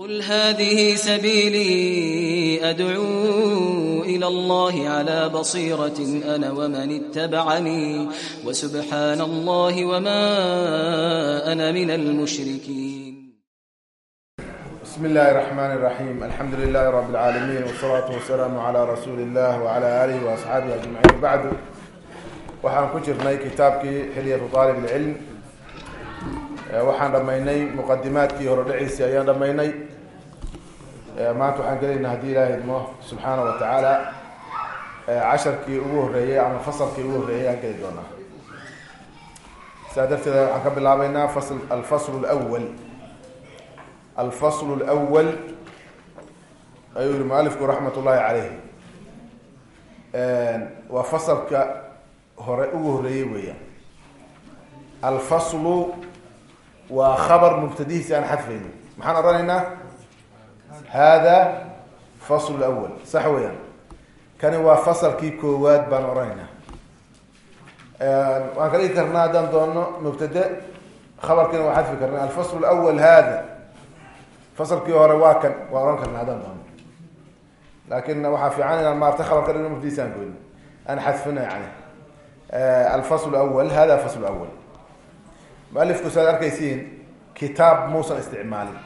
قل هذه سبيلي أدعو إلى الله على بصيرة أنا ومن اتبعني وسبحان الله وما أنا من المشركين بسم الله الرحمن الرحيم الحمد لله رب العالمين والصلاة والسلام على رسول الله وعلى آله وأصحابه اجمعين بعد waxaan ku jirnay kitaabkii xilyatu daalib alcilm waxaan dhammaynay muqadimaadkii hore dhaciisii ayaan dhammaynay maanta waxaan gelaynaa haddii ilaaha idmo subxaana wa tacaala. Casharkii ugu horreeyey ama fasalkii ugu horreeyey ayaan geli doonaa. Sidaa darteed waxaan ka bilaabeynaa fasl alfasl lwal alfasl lwal ayuu yihi mualifku raxmat ullahi caleyh waa fasalka hore ugu horeeyey weeyaan. Alfaslu waa khabar mubtadihiisi aan xadfayni maxaan odhanaynaa hada fasl lawal sax weeyaan. Kani waa fasalkii koowaad baan odhanaynaa waan ka dhigi karnaa haddaan doono mubtade. Khabarkiina waa xadfi karna alfasl lawal hada. Fasalkii hore waa kan waan odhan karnaa haddaan doono. Laakin waxaa fiican inaan maarta khabarka dhigno mubtadihiisi aan goyni aan xadfino yani alfasl awal hada fasl awal mualifku saad arkaysiin kitaab muusan isticmaalin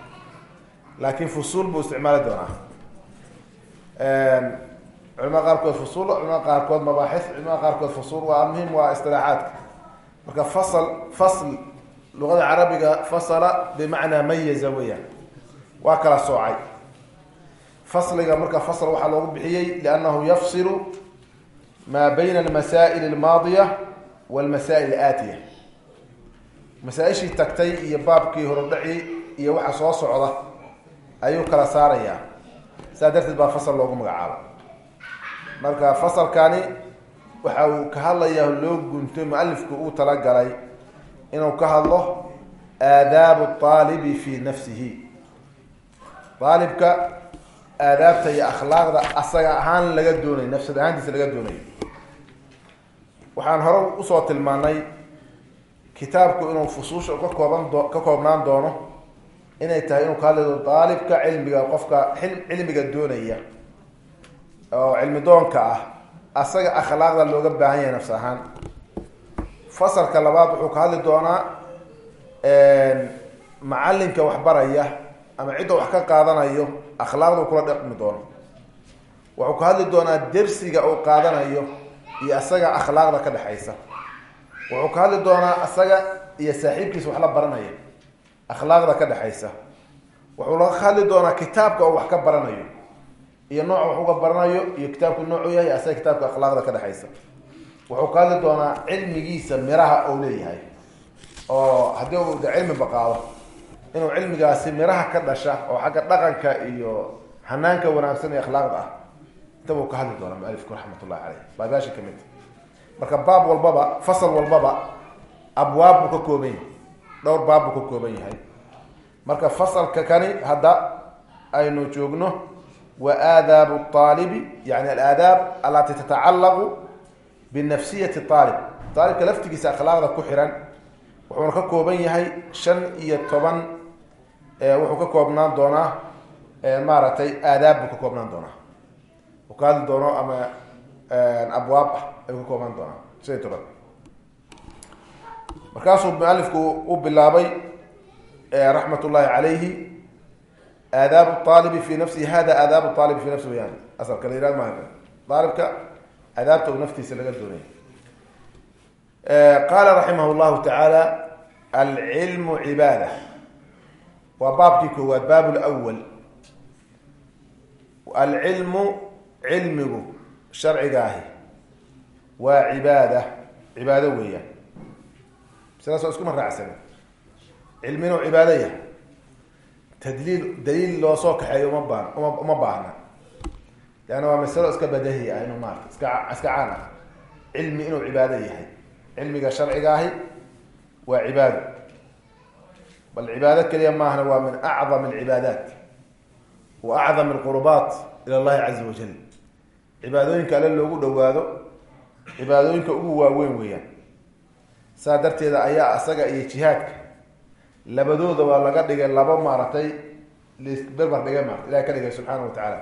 laakin fusuul buu isticmaali doonaa. Culamada qaarkood fusuul culamada qaarkood mabaaxis culamada qaarkood fusuul waa muhiim waa istilaaxaadka marka fasl fasl luqada carabiga fasala bimacnaa mayaza weeyaan. Waa kala soocay. Fasliga marka fasl waxaa loogu bixiyey liannahu yafsilu ma bayna almasaa'il almaadiya walmasaa'il alaatiya. Masaa-ishii tagtay iyo baabkii horodhaci iyo waxa soo socda ayuu kala saarayaa. Saa darteed baa fasal loogu magacaabo marka fasalkani waxa uu ka hadlayaa loo gunto mualifku uu talagalay inuu ka hadlo aadaabu aalibi fi nafsihi. Aalibka aadaabta iyo akhlaaqda asaga ahaan laga doonayo nafsad ahaantiisa laga doonayo waxaan hore u soo tilmaanay kitaabku inuu fusuusha ka kooban ka koobnaan doono inay tahay inuu ka hadlayo daalibka cilmiga qofka cilmiga doonaya oo cilmi doonka ah asaga akhlaaqda looga baahan yahay nafs ahaan. Fasalka labaad wuxuu ka hadli doonaa macalinka waxbaraya ama cidda wax ka qaadanayo akhlaaqda kula dhaqmi doono. Wuxuu ka hadli doonaa dersiga uu qaadanayo iyo asaga akhlaaqda ka dhexaysa wuxuu ka hadli doonaa asaga iyo saaxiibkiisa wax la baranaya akhlaaqda ka dhexaysa wuxuu la hadli doonaa kitaabka oo wax ka baranayo. Iyo nooca wax uga baranayo iyo kitaabku noocu yahay asaga kitaabka akhlaaqda ka dhexaysa wuxuu ka hadli doonaa cilmigiisa miraha ou leeyahay. Oo haddii uu de cilmi baqaado inuu cilmigaasi miraha ka dhasha oo xagga dhaqanka iyo hanaanka wanaagsan ee akhlaaqda ah intabuu ka hadli doonaa mualifku raxmat ullahi caleyh baabaasha ka mid. Marka baab walbaba fasal walbaba abwaab buu ka kooban yahay dhowr baab buu ka kooban yahay. Marka fasalka kani hadda aynu joogno wa aadaabu aalibi yani alaadaab alati tatacallaqu binafsiyati aalib aalibka laftigiisa akhlaaqda ku xiran wuxuuna ka kooban yahay shan iyo toban wuxuu ka koobnaan doonaa maaragtay aadaab buu ka koobnaan doonaa. Uu ka hadli doono ama abwaab ah ayuu ka koobnaan doonaa. Shan iyo toban markaasuu mualifku u bilaabay raxmat ullahi calayhi aadaabu aalibi fi nafsihi hada aadaabu aalibi fi nafsi weyaan asalka la yihahd maa aalibka aadaabta uu naftiisa laga doonaya qaala raximah llahu tacaala alcilmu cibaada waa baabkii koowaad baab lwal alcilmu cilmigu sharciga ahi waa cibaada cibaado weeyaan sidaasoo iskuma raacsan cilmi inuu cibaado yahay tadliil daliil loo soo kaxeeyo uma baan uma uma baahna leanna waa masalo iska badahi ah inuu maarata iska iska caan ah cilmi inuu cibaado yahay cilmiga sharciga ahi waa cibaado bal cibaado keliya maahna waa min acdam alcibaadaat wa acdam alqurubaat ila allahi caza wajal cibaadooyinka alle loogu dhawaado cibaadooyinka ugu waaweyn weeyaan saa darteeda ayaa asaga iyo jihaadka labadooda waa laga dhigay laba maaragtay berber dhigay maarta ilahay ka dhigay subxaana wa tacaala.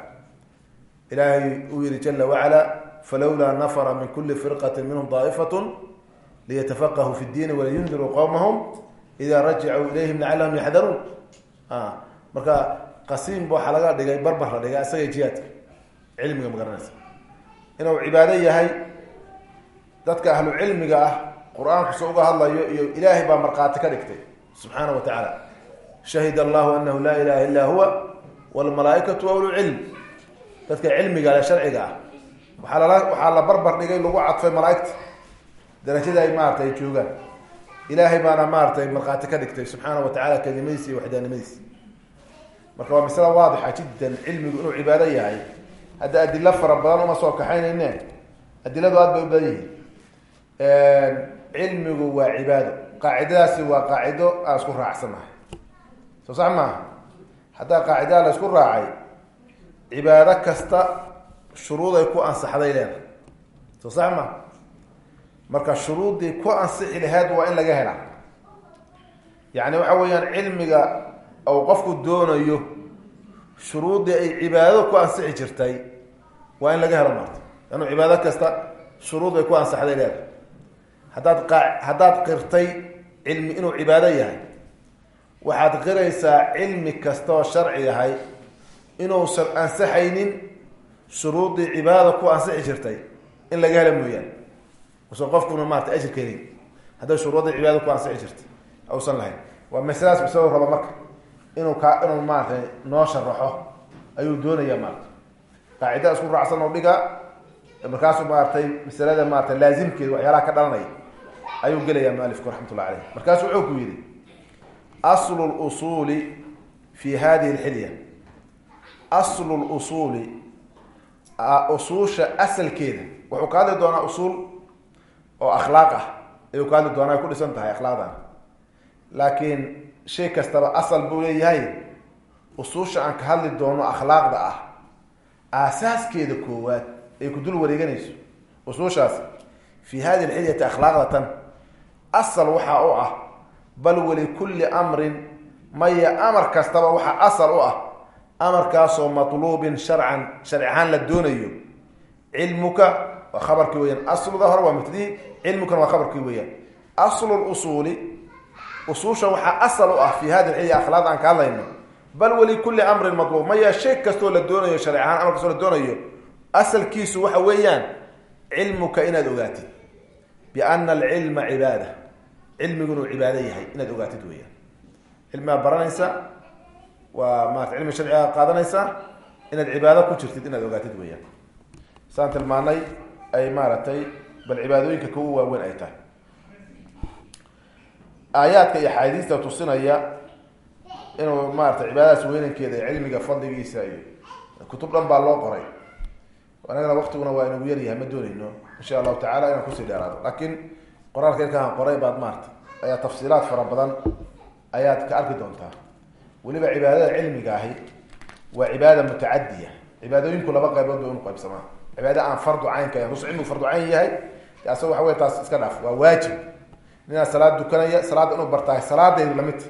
Ilaahay uu yihi jala wacala falawlaa nafra min kuli firqati minhum daaifat liyatafaqahuu fi ddiini waliyundiruu qowmahum ida rajacuu ilayhim lacalahum yaxdaruun marka qasiim waxaa laga dhigay barbar la dhigay isaga jihaadka cilmiga ma garanaysa. Inuu cibaado yahay dadka ahlu cilmiga ah qur'aanku se uga hadlayo iyo ilaahay baa markhaati ka dhigtay subxaana wa tacaala. Shahid allahu anahu laa ilaha illa huwa wlmalaaikatu ahlulcilm dadka cilmiga le sharciga ah waaa lala waxaa la barbar dhigay lagu cadfay malaaigta. Darajada ay maarata ay joogaan. Ilaahay baana maaratay markhaati ka dhigtay subxaana wa tacala kelimadiisa iyo waxdaanimadiisa. Marka waa masala waadixa jiddan cilmigu inuu cibaado yahay hadda adilo fara badan uma soo kaxaynayne adiladu aad bay u badan yihiin cilmigu waa cibaado. Qaacidadaasi waa qaacido aan isku raacsanahay soo sax maaha? Haddaa qaacidada la isku raacay cibaado kasta shuruuday ku ansaxday leeda soo sax maaha? Marka shuruuddii ku ansixi laheyd waa in laga helaa. Yacni waxa weeyaan cilmiga ou qofku doonayo shuruuddii ay cibaado ku ansixi jirtay waa in laga helo maarta lannu cibaado kasta shuruud bay ku ansaxday leeda haddaad qa haddaad qirtay cilmi inuu cibaado yahay waxaad qiraysaa cilmi kasta oo sharci yahay inuusan ansaxaynin shuruuddii cibaadada ku ansixi jirtay in laga helo mooyaane. Usan qofkuna maarata ajirka helin hadday shuruuddii cibaadada ku ansixi jirtay ausan lahayn. Waa masladaas isagoo raba marka inuu ka inuu maaratay noo sharaxo ayuu doonaya maarata qaacida isku raacsan oo dhiga markaasuu maaratay masalada maarata laazimkeeda waxyaalaha ka dhalanaya ayuu gelaya mualifku raxmatullah caleyh markaasu wuxuu ku yihi aslu lusuuli fi hadihi lxilya. Aslu lusuuli usuusha asalkeeda. Wuxuu ka hadli doonaa usuul oo akhlaaq ah. Ayuu ka hadli doonaa ay ku dhisan tahay akhlaaqdan. Laakiin shay kastaba asal buu leeyahay. Usuusha aan ka hadli doono akhlaaqda ah aasaaskeeda koowaad ay ku dul wareeganayso. Usuushaas fi hadihi lxilyati akhlaaqda tan asal waxaa u ah bal walikulli amrin maya amar kastaba waxaa asal u ah amarkaasoo matluubin sharcan sharci la doonayo. Cilmuka waa khabarkii weyaan asluda hore waa mubtadii cilmukana waa khabarkii weeyaan. Aslu lusuuli usuusha waxaa asal u ah fi hadi lxilya akhlaaqda aan ka hadlayno bal walikulli amrin matluub maya shay kastoo la doonayo sharci ahaan amar kastoo la doonayo asalkiisu waxa weeyaan cilmuka inaad ogaatid biana alcilma cibaada cilmigu inuu cibaado yahay inaad ogaatid weeyaan. Cilmigaa baranaysa waa maarata cilmi sharcigaa qaadanaysa inaad cibaado ku jirtid inaad ogaatid weeyaan. Saan tilmaanay ay maaragtay bal cibaadooyinka kuwa waaweyn ay tahay. Aayaadka iyo axaadiista tusinaya inuu maarata cibaadadaas weynankeeda cilmiga fadligiisa iyo kutub dhan baa loo qoray. Anagana waktiguna waa inagu yaryahay ma doonayno. Insha allahu tacala inaan ku sii dheeraado. Laakiin qoraalka ilkaan qoray baad maarata ayaa tafsiilaad fara badan ayaad ka arki doontaa. Weliba cibaadada cilmiga ahi waa cibaada mutacadiya cibaadooyinku laba qaybood bay unu qaybsamaa cibaada aan fardu caynka ahayn rus cilmigu fardu cayn yahay asaga waxa wey taas iska dhaaf. Waa waajib. Ninaa salaad dukanaya salaadda inuu bartaa salaadaydu lamidta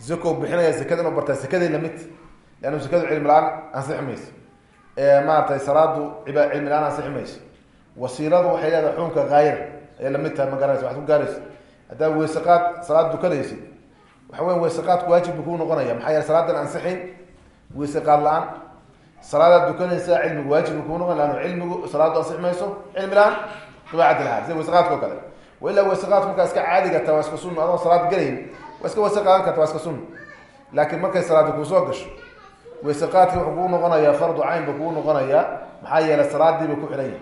zako bixinaya zakada inuu bartaa zakaday la mid leannu zakadu cilmi la'aan ansixi mayso. Maaratay salaadu cilmi la'aan ansixi mayso. Wasiiladu waxay leedahay xukunka haayada ayay la mid tahay ma garanaysa waxad ku gaaraysa haddaa weyseqaad salaad dukanaysid waxa weya weyseqaadku waajib bu kuu noqonaya maxaa yeele salaadan ansixin weyseqaad la'aan. Salaadaad dukanaysaa cilmigu waajib bu kuu noqon leannu cilmigu salaadu ansixi mayso cilmi la'aan dabeecad lahaa sida weyseqaadka kale. Wa ilaa markaa iska caadiga ta waa iska sunna. Adoon salaad gelayn waa iska weyse karta waa iska sunna. Laakiin markay salaadi kuusoo gasho weyseqaadki wuxuu kuu noqonayaa fardu cayn ba kuu noqonayaa. Maxaa yeelay salaadiiba ku xidhan yahay.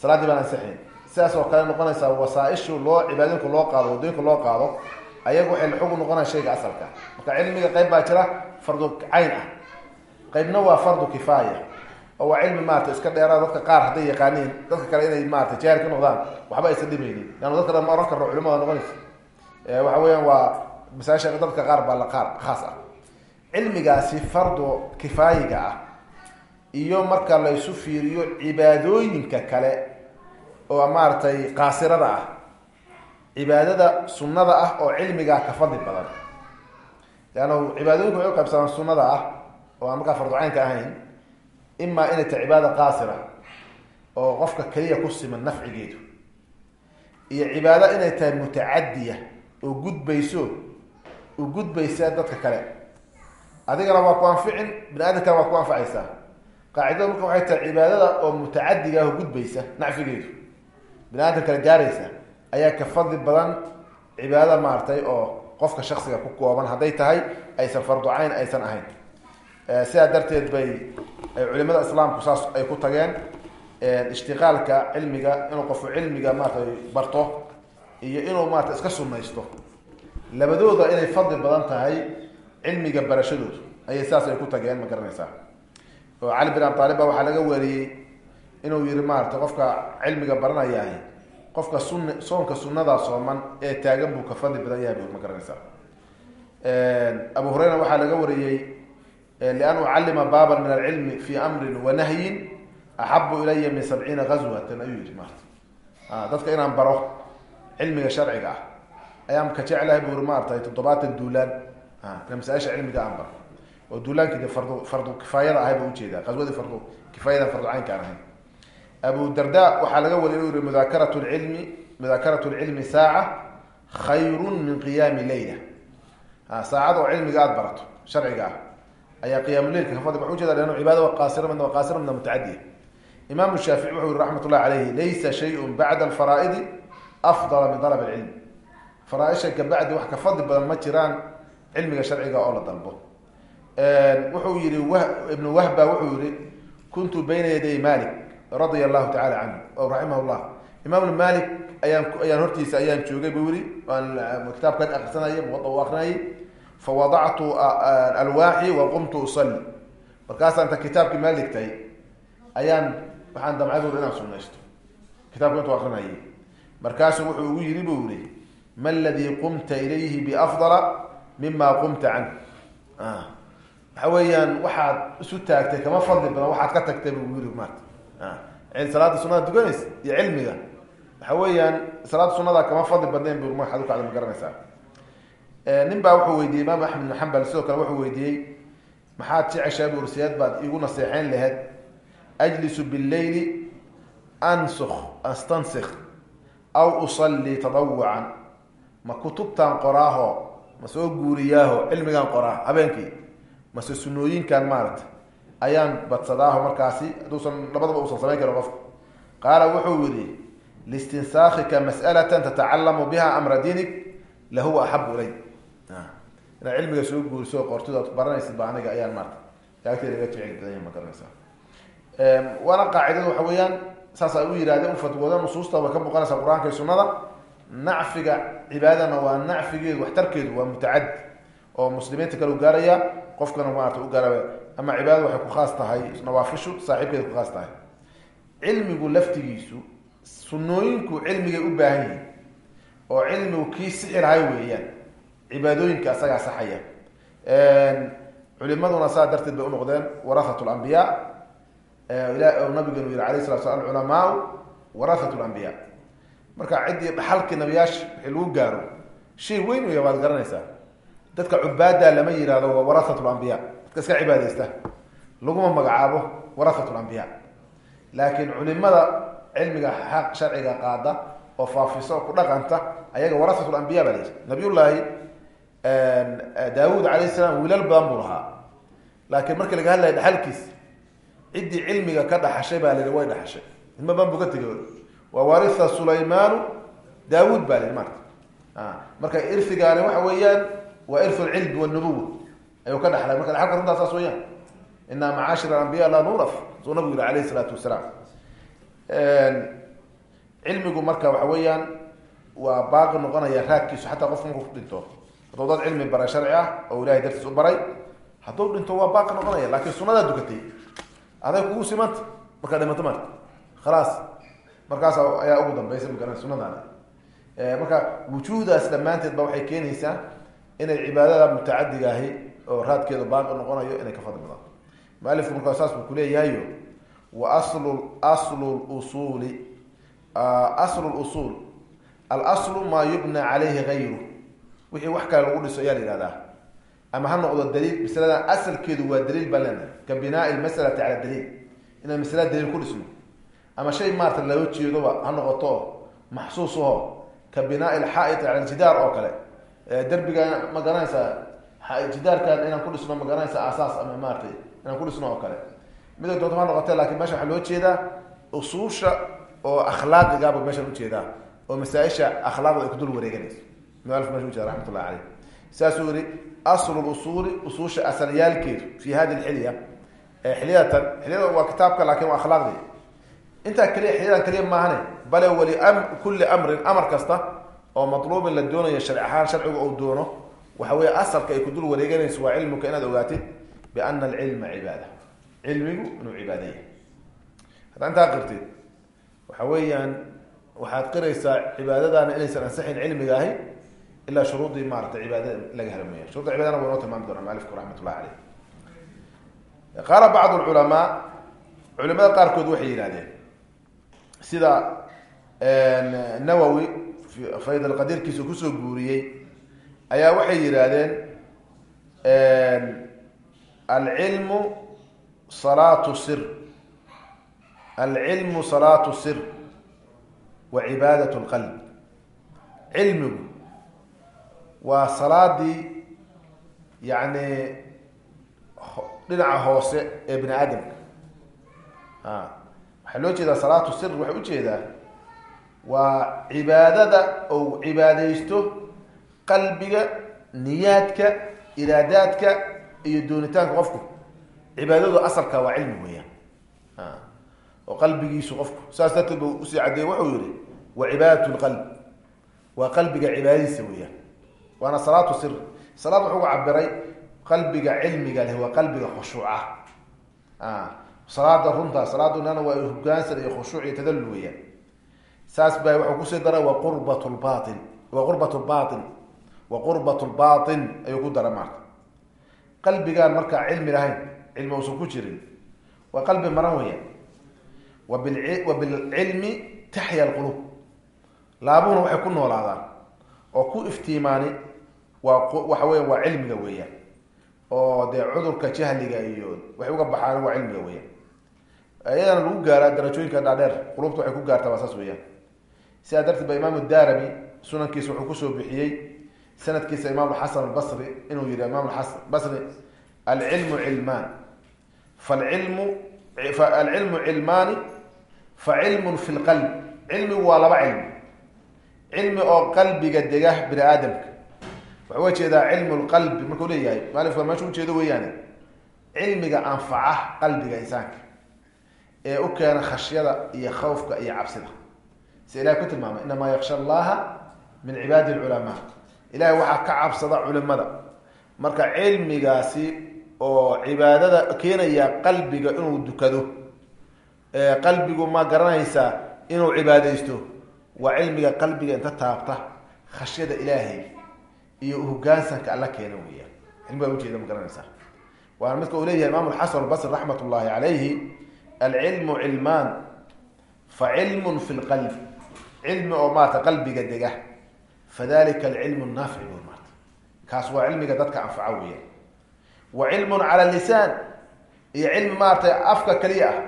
Salaaddii baan ansixayn sidaas kale noqonaysaa wasaaishu loo cibaadooyinka loo qaado waddooyinka loo qaado ayaga waxay laxugu noqonaya shayga asalka. Marka cilmiga qayb baa jira fardu cayn ah. Qaybna waa fardu kifaaya oo waa cilmi maarata iska dheeraa dadka qaar hadday yaqaaniin dadka kale inay maarata jaahil ka noqdaan waxba aysan dhimaynin leanna dadka dhan ma oran karno culimada noqonaysa. Waxa weeyaan waa masaasha dadka qaar baa la qaar khaas ah. Cilmigaasi fardu kifaayiga ah iyo marka la isu fiiriyo cibaadooyinka kale oo maaragtay qaasirada ah cibaadada sunnada ah oo cilmigaa ka fadli badan. Leanna cibaadooyinku waxay u qaybsamaan sunada ah oo aan markaa farducaynka ahayn imaa inay tahay cibaada qaasira oo qofka keliya ku siman nafcigeedu. Iyo cibaado inay tahay mutacadiya oo gudbayso u gudbaysa dadka kale. Adigana waa ku anficin bini aadamkana waa ku anfacaysaa qaacidada marka waxay tahay cibaadada oo mutacadiga ah oo gudbaysa nacfigeedu bini aadam kale gaaraysa ayaa ka fadli badan cibaadada maaragtay oo qofka shaksiga ku kooban hadday tahay aysan farducayn aysan ahayn. Sidaa darteed bay culimada islaamku saas ay ku tageen ishtiqaalka cilmiga inuu qofku cilmiga maaratay barto iyo inuu maarata iska sunaysto labadooda inay fadli badan tahay cilmiga barashadoodu ayay saas ay ku tageen ma garanaysaa. Oo cali bin abi taalib waxaa laga wariyey inuu yihi maarata qofka cilmiga baranayahay qofka sun soonka sunadaa sooman ee taagan buu ka fadli badan yahay ma garanaysaa. Abu hureyra waxaa laga wariyey lian ucallima baaban min alcilmi fi amrin wa nahyin axabu ilaya min sabciina gazwatan ayuu yihi maarata dadka inaan baro cilmiga sharciga ah ayaan ka jeclahay bu uri maaratay toddobaatan duulaan. Masaaisha cilmiga aan baro oo duulaankii de fardu fardu kifaayada ahay ba u jeedaa qaswadii fardu kifaayadan fardu caynka aan ahayn abu darda waxaa laga wariy inu yihi mudakarat lcilmi mudakarat lcilmi saaca khayrun min qiyaami leyla saacad oo cilmiga aada barato sharciga ah ayaa qiyaamuleilka kafadli waxa ujeeda leannu cibaada qaasira midna qaasira midna mutacadiya imaamu shaafici wuxuu yihi raxmat ullahi caleyhi laysa shayun bacda alfaraa'idi afdala min dalab alcilm faraa-isha kabacdi wax ka fadli badan ma jiraan cilmiga sharciga oo la dalbo. Wuxuu yihi ibnu wahba wuxuu yihi kuntu bayna yaday malik radia allahu tacala canhu o raximah llah imaam malik ayaan ayaan hortiisa ayaan joogay buu yihi aan kitaabkan akrisanayay muwada u akrinayay fawadactu alwaaxi wa qumtu usalli. Markaasaan ta kitaabkii meel dhigtay ayaan waxaan damcay buri inaan sunaysto kitaabka intuu akrinayay markaasuu wuxuu ugu yidhi buu yihi ma ladii qumta ilayhi biafdala mima qumta canh waxa weeyaan waxaad isu taagtay kama fadli badan waxaad ka tagtay buu yiri salaada sunada dukanaysa iyo cilmiga. Waxa weeyaan salaada sunada kama fadli badnayn bu ma ukacda ma garanaysaa. Nin baa wuxuu weydiiyey imaam axmed bin xambal sidoo kale wuxuu weydiiyey maxaad jeceshaa bu ursiyaad baad igu naseexeyn laheyd ajlisu billeyli ansuk astansik aw usalli tadawucan ma kutubtaan qoraaho ma soo guuriyaaho cilmigaan qoraa habeenkii. Mase sunooyinkan maaragta ayaan badsadaaho markaasi hadduusan labadaba uusan samayn karin qofka qaala wuxuu yihi liistinsaakika mas'alatan tatacalamu biha amra diinig lahuwa axabu ilay. Inaad cilmiga soo guuriso qortidood baranaysid ba aniga ayaan maarata agteeda ga jecel badanya ma garanaysaa. Waana qaacidadu waxa weeyaan saas u yidhahdeen ufatwooda nusuusta way ka muuqanaysaa qur'aanka iyo sunada nacfiga cibaadana waa nacfigeedu waxtarkeedu waa mutacadi oo muslimiinta kale u gaaraya qofkana maarata u gaaraya ama cibaadada waxay ku khaas tahay nawaafishu saaxiibkeeda ku khaas tahay. Cilmigu laftigiisu sunooyinku cilmigay u baahan yihiin oo cilmigu kii sixi lahay weeyaan cibaadooyinka asagaa saxaya. Culimaduna saa darteed bay unoqdeen warahat lambiya nabigeenu yihi alayh sala sla alculamaau warahat lambiya marka ciddii dhaxalkii nabiyaasha wixii lagu gaaro shay weyn wey waad garanaysaa dadka cubaada lama yihahdo waa warahat lambiya dadka iska cibaadeysta laguma magacaabo warahat lambiya laakiin culimada cilmiga xaq sharciga qaada oo faafisa oo ku dhaqanta ayaga warahat lambiya baa layihi nabiyullaahi daawud alayh salaam wiilal badan buu lahaa. Laakiin markii laga hadlaya dhaxalkiis ciddii cilmiga ka dhaxashay baa layihi way dhaxashay. Ilma badan buu ka waa waria sulaymaanu daawud baa lihi marta marka irfigaani waxa weeyaan waa irfu lcilmi wnubuwa ayuu ka dhaxlay. Marka dhaxalka runtaa saas weyaan inaa macaashir alambiya la nuraf suu nabigu yihi alayh isalaatu wasalaam. Cilmigu marka waxa weeyaan waa baaqi noqonaya raadkiisu xataa qofku markuu ku dhinto. Hadduu dad cilmi baray sharci ah oo ilahay dartiis u baray hadduu dhinto waa baaqi noqonaya laakiin sunadaa dukatay. Aday kugu simanta markaa dhimato marka khalaas markaas ayaa ugu dambaysa magaran sunadaana marka wujuudaas dhammaanteed ba waxay keenaysaa inay cibaadada mutacadiga ahi oo raadkeedu baaqi noqonayo inay ka fadli badan. Mualifku markaa saas buu kuleeyahayo wa aslu aslu usuli aslu lusul alaslu maa yubna calayhi gayru wixii wax kale lagu dhiso ayaa la yihahdaa ama ha noqdo daliil masaladan asalkeedu waa daliil leenahay ka binaai lmasalati cala daliil. Inaan masalada daliil ku dhisno. Ama shay maarata loo jeedoba ha noqoto maxsuus aho ka binaai lxaa'id cala aljidaar oo kale. Derbiga ma garanaysaa jidaarkan inaan ku dhisno ma garanaysa aasaas ama maaratay inaan ku dhisno oo kale. Mida doonto ha noqote laakiin meesha waxaa loo jeedaa usuusha oo akhlaaqigaaba meeshaan u jeedaa oo masaaisha akhlaaqda ay ku dul wareeganayso. Mualif meesha ujeeda raxmat ullahi caleyh saasuu yihi aslu usuuli usuusha asalyaalkeedu fi hadi lxilya. Xiliyatan xilyada waa kitaabka laakin waa akhlaaqdii intaa keliya xilyadan keliya maahane bale wali kulli amrin amar kasta oo matluubin la doonayo sharci ahaan sharcigu uu doono waxa weeye asalka ay ku dul wareeganayso waa cilmuka inaad ogaatid biana alcilma cibaada. Cilmigu inuu cibaada yahay. Haddaa intaa qirtid waxa weeyaan waxaad qiraysaa cibaadadaana inaysan ansixin cilmiga ahi ilaa shuruudii maarata cibaadada laga helo mooya shuruda cibadana waa noo tilmaami doona mualifku raxmat ullahi caleyh qaala bacdu lculamaa culimada qaarkood waxay yidhahdeen sida nawowi fayd alqadiirkiisa ku soo guuriyey ayaa waxay yidhaahdeen alcilmu salaatu sir. Alcilmu salaatu sir wa cibaadat lqalb cilmigu waa salaadii yani dhinaca hoose ee bini aadamka. Waxaa loo jeedaa salaatu sir waxay u jeedaa waa cibaadada ou cibaadaysto qalbiga niyaadka iraadaadka iyo doonitaanka qofku. Cibaadadu asalka waa cilmi weeyaan. Oo qalbigiisu qofku. Saas darteed u sii caddeeye wuxuu yihi wa cibaadat lqalb waa qalbiga cibaadadiisa weeyaan. Waana salaatu sir. Salaad wuxuu cabiray qalbiga cilmiga leh waa qalbiga khushuuca. Salaada runta salaadunana waa hogaansan iyo khushuuc iyo tadallul weeyaan. Saas ba wuxuu ku sii daray wa qurbat lbain wa qurbat lbain wa qurbat lbain ayuu ku daray maarka qalbigaan markaa cilmi lahayn cilmi uusan ku jirin waa qalbi maran weeyaan. Wa bil wa bilcilmi taxya alqulub laabuhuna waxay ku noolaadaan oo ku iftiimaani waa waxa weya waa cilmiga weeyaan. Oo dee cudurka jahliga iyo waxay uga baxaan waa cilmiga weeyaan. Iyadana lagu gaaraa darajooyinka dhaadheer qulubta waxay ku gaartaa waa saas weeyaan. Sidaa darteed ba imaam darami sunankiisa wuxuu ku soo bixiyey sanadkiisa imaam xasan albasri inuu yihi imaam basri alcilmu cilmaan falcilmu alcilmu cilmaani fa cilmun fi lqalb cilmigu waa laba cilmi. Cilmi oo qalbiga dega bini aadamka waxaa uga jeedaa cilmu lqalbi markuu leeyahay maalifka meesha ujeedo weeyaane? Cilmiga anfaca qalbiga insaanka ee u keena khashyada iyo khawfka iyo cabsida. Si ilahay ku tilmaamay inamaa yaksha allaha min cibaadi lculamaa ilahay waxaa ka cabsada culimada marka cilmigaasi oo cibaadada keenaya qalbiga inuu dukado qalbigu ma garanaysaa inuu cibaadaysto waa cilmiga qalbiga inta taabta khashyada ilaahay iyo hogaansanka alla keena weeyaan. Cilmigaa ujeeda ma garanaysaa waana midka uu leeyahay imaam xasan albasri raxmat ullahi calayhi alcilmu cilmaan fa cilmun fi lqalb cilmi oo maarata qalbiga dega fadalika alcilmu naafic bu maarta kaas waa cilmiga dadka anfaca weeyaan wa cilmun cala lisaan iyo cilmi maaratay afka keliya ah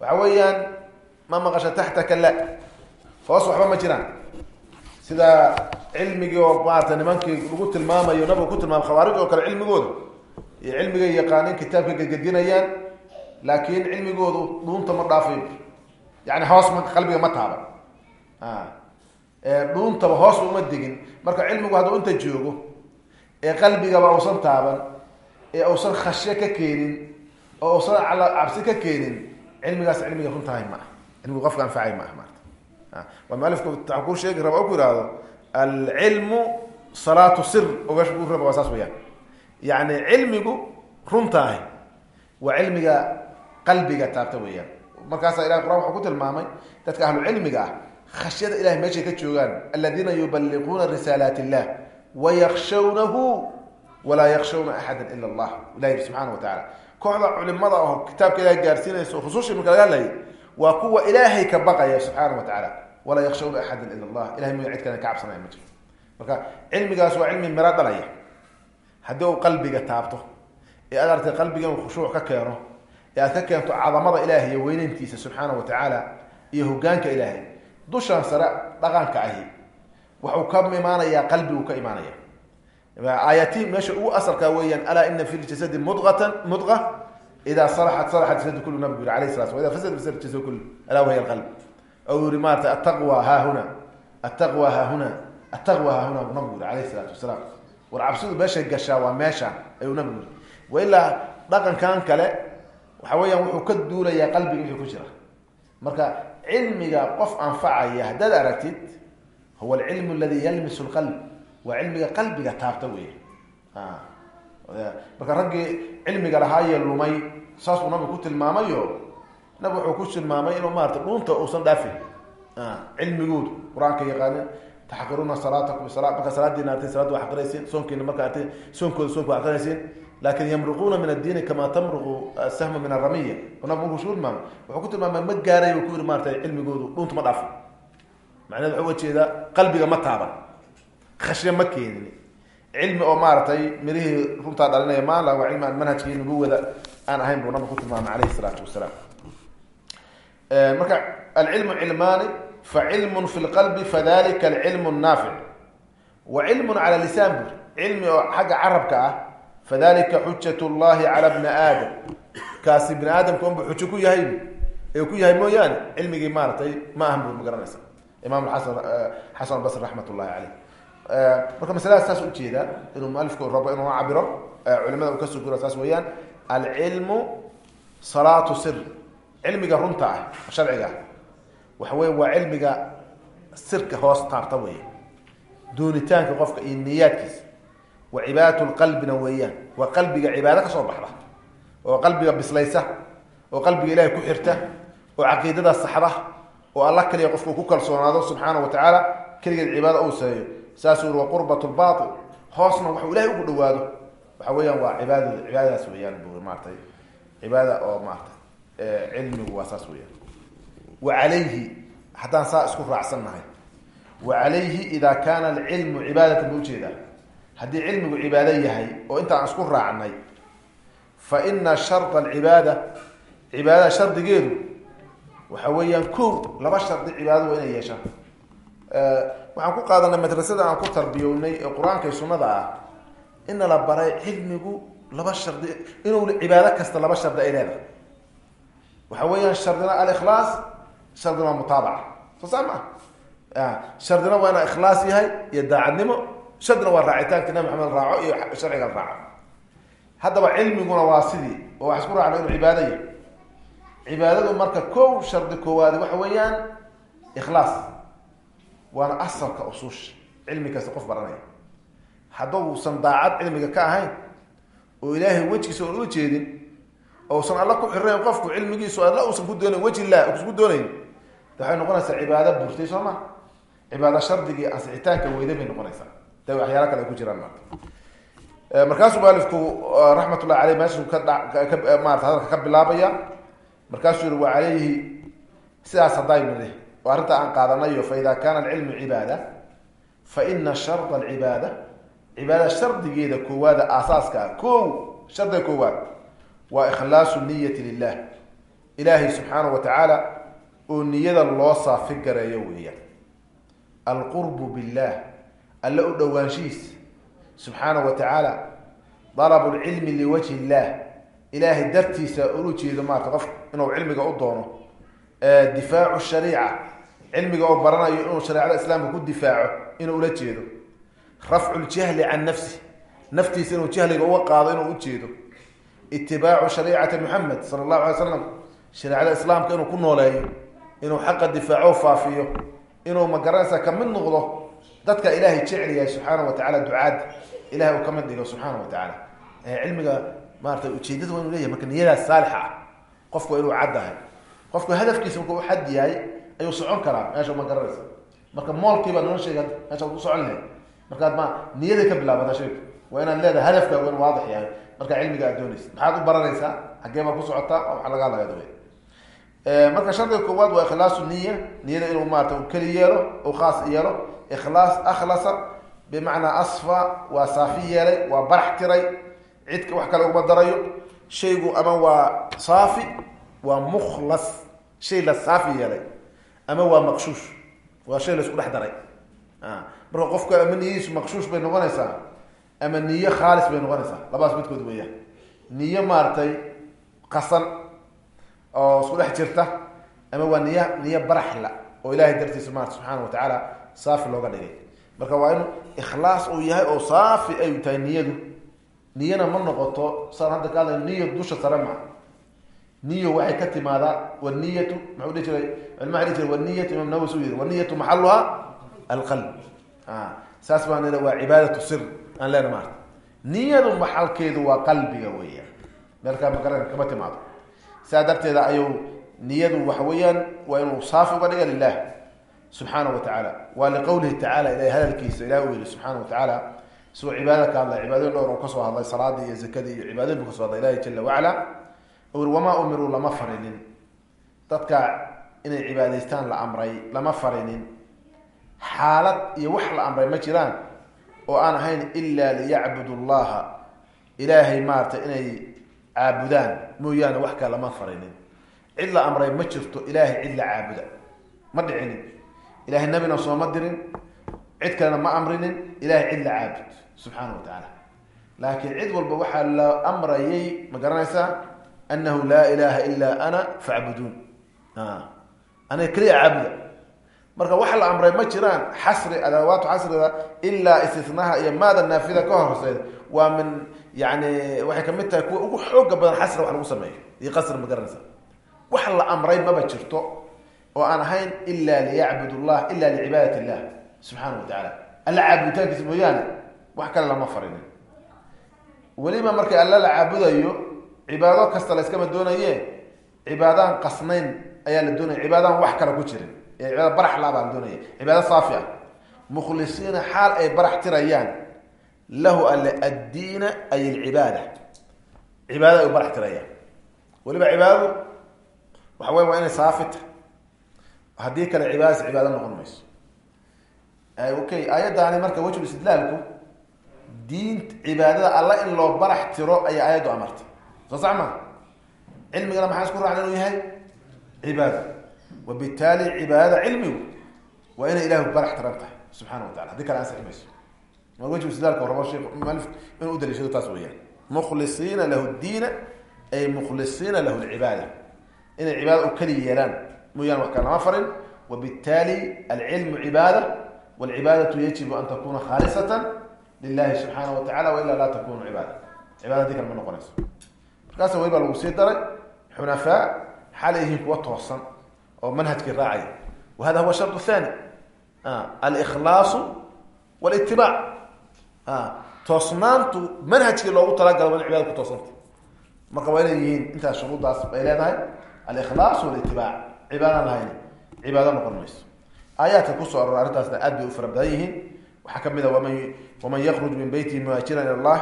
waxa weeyaan ma maqasha taxtaka la hoos waxba ma jiraan sida cilmigii oo maarata nimankii lagu tilmaamayo nabigu ku tilmaamay khawaarij oo kale cilmigooda iyo cilmigay yaqaanin kitaabka gedgedinayaan laakin cilmigoodu dhuunta ma dhaafayo yani hoos qalbiga ma taaban dhuuntaba hoos uma degin. Marka cilmigu hadduu inta joogo ee qalbigaba uusan taaban ee uusan khashye ka keenin oo uusan cabsi ka keenin cilmigaas cilmiga runtahay ma ah cilmigu qofka anfacay ma ah maarta waa mualifku ku sheegi raba ku ihahdo alcilmu salaatu sir. Ogash ku raba waa saas weyaan yani cilmigu runtaahi waa cilmiga qalbiga taabta weeyaan. Markaasa ilahi quraan wuxuu ku tilmaamay dadka ahlu cilmiga ah khashyada ilahay meeshay ka joogaan aladiina yubaliquuna risaalaat illah wayakshawnahu walaa yakshawna axada ila allah. Ilahi subxaana wa tacaala kooxda culimada oo kitaabka ilahay gaarsiinayso rusushii marka laga hadlayay waa kuwa ilaahay ka baqaya subxaana wa tacaala walaa yakshawna axada ila allah. Ilahay mooya cid kale ka cabsanaya ma jirto marka cilmigaas waa cilmi miro dhalaya. Haddii uu qalbiga taabto ee aad artay qalbiga inuu khushuuc ka keeno ee aad ka keento cadamada ilaahay iyo weyneyntiisa subxaana wa tacaala iyo hogaanka ilaahay dushan sare dhaqanka ahi. Wuxuu ka imaanayaa qalbigu ka imaanaya aayati meesha ugu asalkaa weeyaan alaa ina fi ljasadi mudqatan mudqa idaa salaxat salaxat jasadu kullu nabigu yiri alayh salat ida fasad fasad jasadu kullu alaa wahiya alqalb. Ou yiri maarata attaqwa haahuna attaqwa haahuna attaqwa haahuna buu nabigu yiri alayh salaatu wasalaam war cabsidu meeshay gashaa waa meesha ayuu nabigu yiri wa ilaa dhaqankan kale waxa weeyaan wuxuu ka duulayaa qalbiga wixii ku jira. Marka cilmiga qof anfacaya haddaad aragtid huwa alcilmu aladi yalmisu lqalb waa cilmiga qalbiga taabta wey marka raggii cilmiga lahaaye lumay saasuu nabigu ku tilmaamayo nabig wuxuu ku tilmaamay inuu maarata dhuunta uusan dhaafin. Cilmigoodu qur'aanka yaqaanin taxqiruuna salaatakum sala markaa salaadiina artay salaada waa aqrinaysiin soonkiina markaa artay soonkooda soonka waa aqrinaysiin laakin yamruquuna min addiini kama tamruqu sahma min aramiya nabig markuu shu tilmaamay wuxuu ku tilmaamay ma gaaray ku yiri maarata cilmigoodu dhuunta ma dhaafin macnaheed waxa uga qalbiga ma taaban khashye ma keenin cilmi oo maaragtay mirihii runtaa dhalinaya maala waa cilmi aan manhajkii nubuwada aan ahayn buu nabigu ku tilmaamay alayhi salaatu wasalaam marka alcilmu cilmaani facilmun fi lqalbi fadalika alcilmu naafic wa cilmun cala lisaan bur cilmi oo xagga carabka ah fadalika xujat llahi cala bni aadam kaasi bini aadamka unbu xujo ku yahay ku yahay mooyaane cilmigii maaragtay ma ahan bu magaranaysa imam asan xasan basri raxmat ullahi caleyh marka masaladaas saas ujeeda inuu mualifku rabo inuu cabiro culimada uu ka soo gura saas weeyaan alcilmu salaatu sir cilmiga runta ah sharciga waxa weya waa cilmiga sirka hoos taabta weya doonitaanka qofka iyo niyaadkiisa wa cibaadat lqalbina weeyaan. Waa qalbiga cibaado ka soo baxda oo qalbiga bislaysa oo qalbiga ilahay ku xirta oo caqiidada saxda oo alla keliya qofku ku kalsoonaado subxaana wa tacaala keligeed cibaado uu saeeyo saasuu hoosna waxuu ilahay ugu dhawaado waxa weeyaan waa cibaadad cibaadadaas weeyaan bu maaratay cibaada oo maarata cilmigu waa saas weeyaan. Wa calayhi haddaan saa isku raacsannahay. Wa calayhi ida kaana alcilmu cibaadatan ba u jeedaa haddii cilmigu cibaado yahay oo intaan isku raacnay fa ina sharda alcibaada cibaadada shardigeedu waxa weeyaan ko laba shardi cibaadadu waa inay yeeshaan. Waxaan ku qaadanay madrasada aan ku tarbiyownay ee qur'aanka sunnada ah ina la baray cilmigu laba shardi inuu cibaado kasta laba shardi ay leedahay. Waxa weeyaan shardina alikhlaas shardina mutaabaca. Soo saa maa shardina waa inaa ikhlaas yahay iyo daacadnimo shardina waa raacitaanka nabi maxamed raaco iyo sharciga raaco haddaba cilmiguna waa sidii oo wax isku raacna inuu cibaado yahay. Cibaadadu marka ko shardi koowaadi waxa weeyaan ikhlaas. Waana asalka usuusha cilmi kasta qof baranaya. Haddauusan daacad cilmiga ka ahayn oo ilaahay wejigiisa oon ula jeedin ousan alla ku xirayn qofku cilmigiisu alla uusan ku doonayn weji illah kusku doonayn waxay noqonaysaa cibaado burtay soo ma? Cibaado shardigii ansixitaanka weyda bay noqonaysaa da waxyaala kale ay ku jiraan marka markaasuu mualifku raxmatullahi aleyh meeshu ka dha maarata hadalka ka bilaabaya markaasuu yihi wa calayhi sidaas hadaynu leh oo arrinta aan qaadanayo fa ida kana alcilmu cibaada fa ina sharda alcibaada cibaadada shardigeeda koowaada aasaaska ko shardiga koowaad waa ikhlaasu niyati lilah ilaahay subxaanahu wa tacaala oo niyada loo saafi gareeyo weeyaan. Alqurbu billah alle u dhowaanshihiis subxaanahu wa tacaala dalabu lcilmi liwajhi illah ilaahay dartiisa ulu jeedo maarata qof inuu cilmiga u doono difaacu shariica cilmiga oo baranayo inuu shareecada islaamka ku difaaco inuu ula jeedo. Rafcu ljahli can nafsi naftiisa inuu jahliga uga qaado inuu ujeedo itibaacu shariicati muxamed sala allahu alay slam shareecada islaamka inuu ku nooleeyo inuu xaqa difaaco faafiyo inuu magaranaysa ka mid noqdo dadka ilaahay jecel yahay subxaana wa tacala ducaadda ilahay uu ka mid dhigo subxaana wa tacaala cilmiga maarata ujeedada waa inu marka niyadaas saalixa ah. Qofku waa inuu caddahay. Qofku hadafkiisa marka u xad yahay ayuu socon karaa meesha ma garanaysa marka moolkiibaa noloshayga meesha ku socon lahay. Markaad ma niyaday ka bilaabata sheeka waa inaad leedahay hadafkaagu inu waadix yahay. Marka cilmiga aad doonaysa maxaad u baranaysaa? Xaggee baa ku socotaa waxa lagaa laga daway marka shardiga koowaad waa ikhlaasu niya niyada inuu maarata keli yeelo u khaas yeelo. Ikhlaas akhlasa bimacnaa asfa waa saafi yeelay waa barax tiray cidka wax kale uguma darayo. Shaygu ama waa saafi waa mukhlas shay la saafi yeelay ama waa maqshuush. Waa shay la isku dhex daray. Marka qofka ama niyadiisu maqshuush bay noqonaysaa ama niyo khaalis bay noqonaysaa. Labadaas midkood weeyaan. Niyo maaragtay qasan oo isku jirta ama waa niy niyo baraxla oo ilahay dartiisa maarata subxaana wa tacaala saafi looga dhigay. Marka waa in ikhlaas uu yahay oo saafi ay tahay niyadu. Niyana ma noqoto saan hadda ka hadlay niyo dusha sare maa niyo waxay ka timaadaa waniyatu maxuu dhihi jiray culmaa dhihi jiray waniyatu imam nawawi suu yiri waniyatu maxaluha alqalb. Saas baan ila waa cibaadatu sir aan leena maarta niyadu maxalkeedu waa qalbiga weeyaan. Meelkaa maqaran kama timaado saa darteeda ayuu niyadu waxa weeyaan waa inuu saafi uga dhiga lilah subxaana wa tacaala. Waa liqowlihi tacala ilahay hadalkiisa ilahi uu yihi subxaana wa tacaala. Isagoo cibaada ka hadlay cibaadayn dhowr oo ka soo hadlay salaadii iyo zakadii iyo cibaadayn buu ka soo hadlay ilahi jala wacala. U wamaa umiruu lama farinin. Dadka inay cibaadaystaan la amray lama farinin. Xaalad iyo wax la amray ma jiraan oo aan ahayn ila liyacbudu llaha ilaahay maarata inay caabudaan mooyaane wax kale lama farinin cid la amray ma jirto ilaahay cid la caabuda. Ma dhicinin. Ilahay nabina sooma dirin. Cid kalena ma amrinin. Ilahay cid la caabud subxaana wa tacaala. Laakiin cid walba waxaa la amrayay ma garanaysaa anahu laa ilaha ila ana facbuduun aniga keliya caabuda. Marka waxa la amray ma jiraan. Xasri adawaatu xasriga ilaa istinaha iyo maada naafida ka horseeda waa min yani waxay ka mid tahay kuwa ugu xooga badan xasri wax lagu sameeyo iyo qasri ma wax la amray maba jirto oo aan ahayn ila liyacbud llah ila licibaadati illah subxaana wa tacaala. Alla caabuditaankiisa mooyaane wax kale lama farinin. Weliba markii alla la caabudayo cibaado kasta la yskama doonaye cibaadaan qasnayn ayaa la doonaya cibaadaan wax kale ku jirin. Ee cibaada barax laa baa la doonaya cibaado saafi ah. Mukhlisiina xaal ay barax tirayaan lahu alle addiina ay alcibaada. Cibaadada ay u barax tirayaan weliba cibaadadu waxa wey waa inay saafita haddii kale cibaadadaas cibaado noqon mayso. Okay aayaddaani marka wajhul istidlaalku diint cibaadada alla in loo barax tiro ayaa aayaddu amartay. Soo sax maa cilmigana maxaa isku raacna inuu yahay? Cibaado wabitaali cibaadada cilmigu waa inay ilahu barax tiran tahay subxana wa tacala haddii kale ansixi mayso sheekh mualif inuu u daliishado taas weeyaan mukhlisiina lahu diina ay mukhlisiina lahu lcibaada inay cibaada u keli yeelaan mooyaan wax kale lama farin wabitaali alcilmu cibaada wlcibaadatu yajibu an takuna khaalisatan lilahi subxaana wa tacala wailaa laa takunu cibaada cibada haddii kale ma noqonayso markaasa weli baa lagu sii daray xunafaa xaalay yihiin kuwa toosan oo manhajkii raacaya wa hada huwa shart thani alikhlaasu walitibaac toosnaantu manhajkii loogu talagala waa in cibada ku toosanta. Marka waa inay yihiin intaas shuruuddaas bay leedahay alikhlaas walitibaac. Cibaadaan lahayn cibaado noqon mayso. Aayaadka ku soo arora arrintaasna aad bay u fara badan yihiin. Waxaa ka mid a waman waman yakruj min beytihi muhaajiran ila allah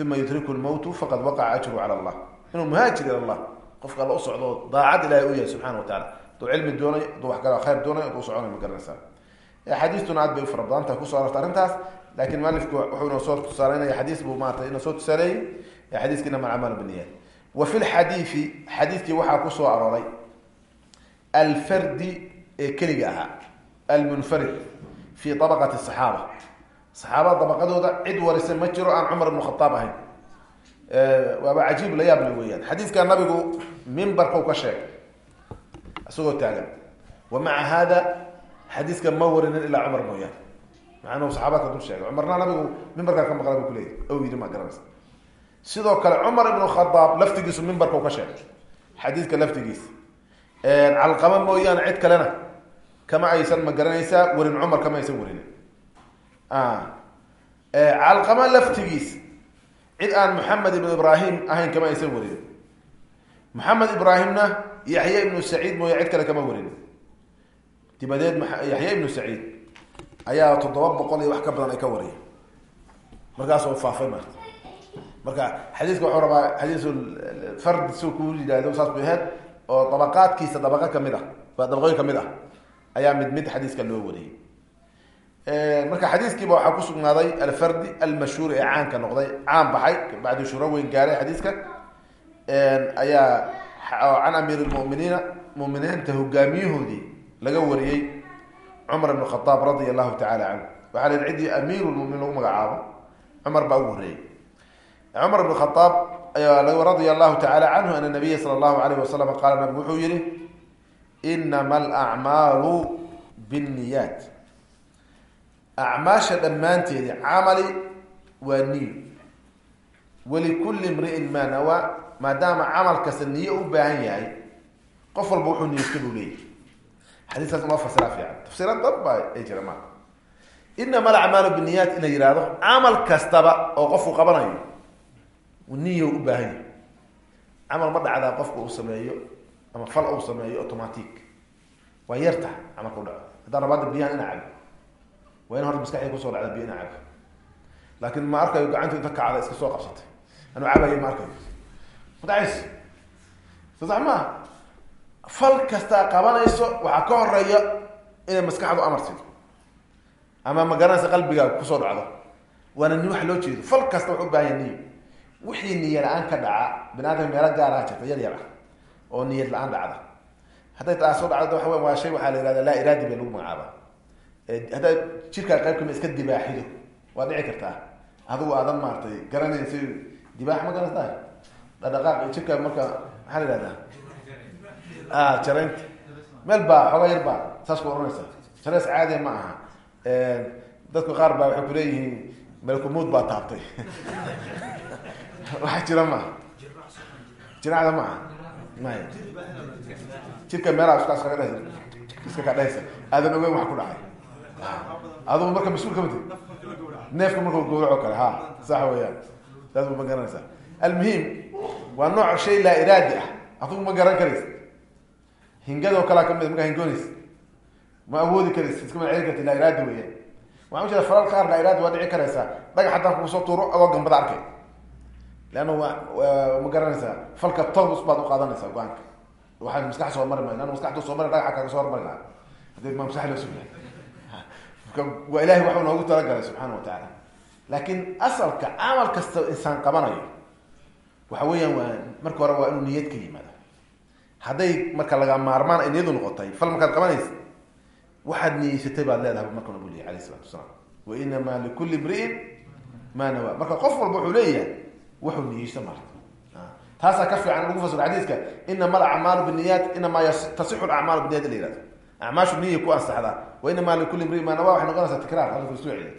uma yudriku lmowtu faqad waqaca ajru cala allah. Inuu muhaajir ila allah qofka alla u socdo daacad ilahay u yahay subxana wa tacala aduu cilmi doonay aduu wax khayr doonay aduu soconay ma garanaysaa axaadiistuna aad bay u fara badan tahay ku soo arorta arrintaas laakiin mualifku wuxuu inoo soo tusaaleynaya xadiis buu maarata inoo soo tusaaleeyey xadiiskii inama acmaal biniyaat wa fi lxadiidi xadiidkii waxaa ku soo arooray alfardi ee keliga ahaa almunfarid fi abaqati saxaaba. Saxaabada dabaqadooda cid warisa ma jiro aan cumar ibnu khataab ahayn. Waaba cajiib la yaable weeyaan. Xadiidka nabigu mimbarkau ka sheegay isagoo taagan wa maca hada xadiiska ma warinin ilaa cumar mooyaan macanuu saxaabadka dul sheegay. Cumarna nabigu mimbarkaa ka maqla bu kuleeyay o yidhi ma garanaysa. Sidoo kale cumar ibnu khadaab laftigiisu mimbarkau ka sheegay. Xadiidka laftigiisa calqama mooyaane cid kalena kama aysan ma garanaysaa warin cumar kama aysan warin calqama laftigiis cid aan maxamed ibnu ibraahim ahayn kama aysan warin maxamed ibraahimna yaxya ibnu saciid mooya cid kale kama warin dibadeed yaxya ibnu saciid ayaa toddoba boqol iyo wax ka badan ay ka wariya markaasoo faafay marta marka xadiiska wuxuu rabaa xadiis fard si ku yidhahdo saas bu ahayd oo dabaqaadkiisa dabaqa ka mid ah dabaqooyin ka mid ah ayaa mid mid xadiiska loo wariyey. Marka xadiiskiiba waxaa ku sugnaaday alfardi almashhuur ee caanka noqday caan baxay bacdi shuro weyn gaaray xadiiska. Ayaa can amiir lmuminiina muminiinta hogaamiyahoodii laga wariyey cumar ibn khadaab radia allahu tacala canhu waxaa la yihi ciddii amiir lmuminiin lagu magacaabo cumar baa ugu horreeyey. Cumar ibn khadaab ayaa radia allahu tacala canhu ana nabiya sala allahu alayh wasalam qaala nabigu wuxuu yihi inama alacmaalu binniyaat. Acmaasha dhammaanteedi camali waa niyo. Walikulli imri'in maa nawaa maadaama camal kasta niyo u baahan yahay qof walba wuxuu niyeysta buu leeyahy xadiiskaas uma fasiraa fiican tafsiirad dad baa ay jira maa inama alacmaalu binniyaat in la yihahdo camal kastaba oo qofku qabanayo niyo u baahan yahay. Camal ma dhacdaa qofka uu sameeyo ama fal uu sameeyo automatic. Waa yarta camalka u dhaco haddaan rabaada biyahan ina cabo waa in horta maskaxdii ku soo dhacda biyo ina cabo laakin ma arkayo gacantu inta kacda iska soo qabsatay. Anu cabayo ma arkayo madacays so sax fal kastaa qabanayso waxaa ka horreeya inay maskaxdu amar sido. Ama magaranaysa qalbigaaga ku soo dhacdo. Waana ni wax loo jeedo. Fal kasta wuxu u baahan wixii niyad la'aan ka dhaca bini aadamka meelo gaaraha jirta yar yar ah oo niyad la'aan dhacda. Hadday taa soo dhacdo waxa weya waa shay waxaa la yihahda laa iraadi bay lagu magacaaba. Haddaa jirkaa qayb ka mid iska dibaaxido. Waa dhici kartaa. Adigu aadan maaratay garanayn si dibaax ma garantaa dhadhaqaaq jirka marka maxaa la yihahdaa jaraynta meel baa xooga yar baa saas ku ohanaysa jareys caadiya ma aha dadku qaar baa waxay kuleeyihiin melkumud baa taabtay waxa jira maaha jiracda ma aha may jirka meelaha iska iskaga dhehaysa iska ka dhehaysa aadan ogeyn wax ku dhacay adugu marka mas'uul kama tid neefka markau gowraco kale ha sax weeyaan saas ma garanaysaa almuhim waa nooc shay laa iraadi ah adugu ma garan karaysa hingadoo kalea ka mid markaa hingoonaysa ma awoodi karaysa iska mad celin karti laa iraadi weeyaan. Waxaa u jeeda falal qaar laa iraadi waa dhici karaysaa. Dhagax haddaan kugu tuuro adoo gambada arkay. Leanna waa ma garanaysaa falka tobus baad uqaadanaysaa go'aanka. Waxaa maskax soo mari mayo maskaxdu soo mari dhagaxa kaaga soo hormari haddii ma maskax loo sugyahay waa ilahay waxuu noogu talagalay subxaana wa tacaala. Laakiin asalka camal kasta insaan qabanayo waxa weeyaan waa marka hore waa inuu niyad ka yimaado hadday marka laga maarmaan ay niyadu noqotay fal markaad qabanaysa waxaad niyeysatay baad leedahay marka nabu leyahy alayh isalatu wasalaam. Wa inamaa likulli imri'in maa nawaa. Marka qof walba wuxuu leeyahay wuxuu niyeysta marta taasaa ka fiican lagu fasiro xadiiska inama alacmaalu biniyaat inamaa tasixu alacmaalu biniyat la yihahdo acmaashu niya ku ansaxdaa wa inamaa likulli imri'in maa nawaa waxay noqonaysaa tikraar hadalku soo celiya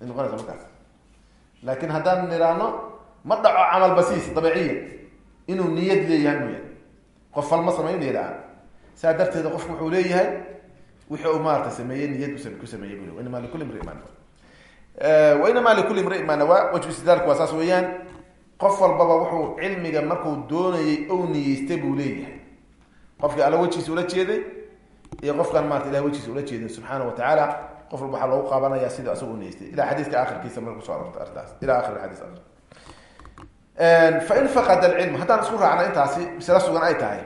ay noqonaysa markaas. Laakiin haddaan nidhaahno ma dhaco camal basiis dabeeciya inuu niyad leeyahay mooyaan qof fal ma samayn niyad aan saa darteeda qofku wuxuu leeyahay wixii uu maarata sameeyey niyad ku sameeyey bu inamaa likulli imri'in maa nawaa wainamaa likulli imri'in maa nawaa wajhu istidlaalku waa saas weeyaan. Qof walbaba wuxuu cilmiga markuu doonayay ou niyeystay buu leeyahay. Qofkii alla wejiisa ula jeeday iyo qofkaan maarata ilah wejiisa ula jeedin subxaana wa tacaala qof walba waxaa loogu qaabanaya sida isagu niyeystay ila xadiiska akhirkiisa marka kuso arorta arrintaas. Ila akhir xadiis fain faqada alcilmu haddaan isku raacna intaasi misle sugan ay tahay?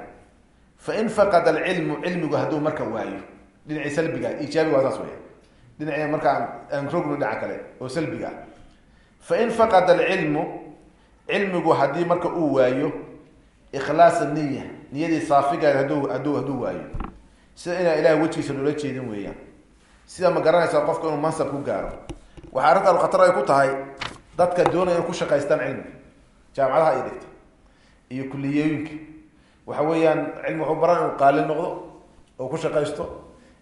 Fain faqada alcilmu cilmigu hadduu marka waayo dhinacii salbiga ijaabiga waa saas weya dhinacii markaan aan rogno dhinaca kale oo salbiga. Fain faqada alcilmu cilmigu haddii marka uu waayo ikhlaas niya niyadii saafigaed haduu haduu hadduu waayo. Sida inaa ilahay wejigiisa loola jeedin weeyaan. Sida ma garanaysaa qofka inuu mansab ku gaaro? Waxaa arrintaan khatar ay ku tahay dadka doonaya ku shaqaystaan cilmiga jaamacadaha iyo dhigta iyo kuliyooyinka. Waxa weeyaan cilmi wuxuu baran inuu qaali noqdo oo ku shaqaysto.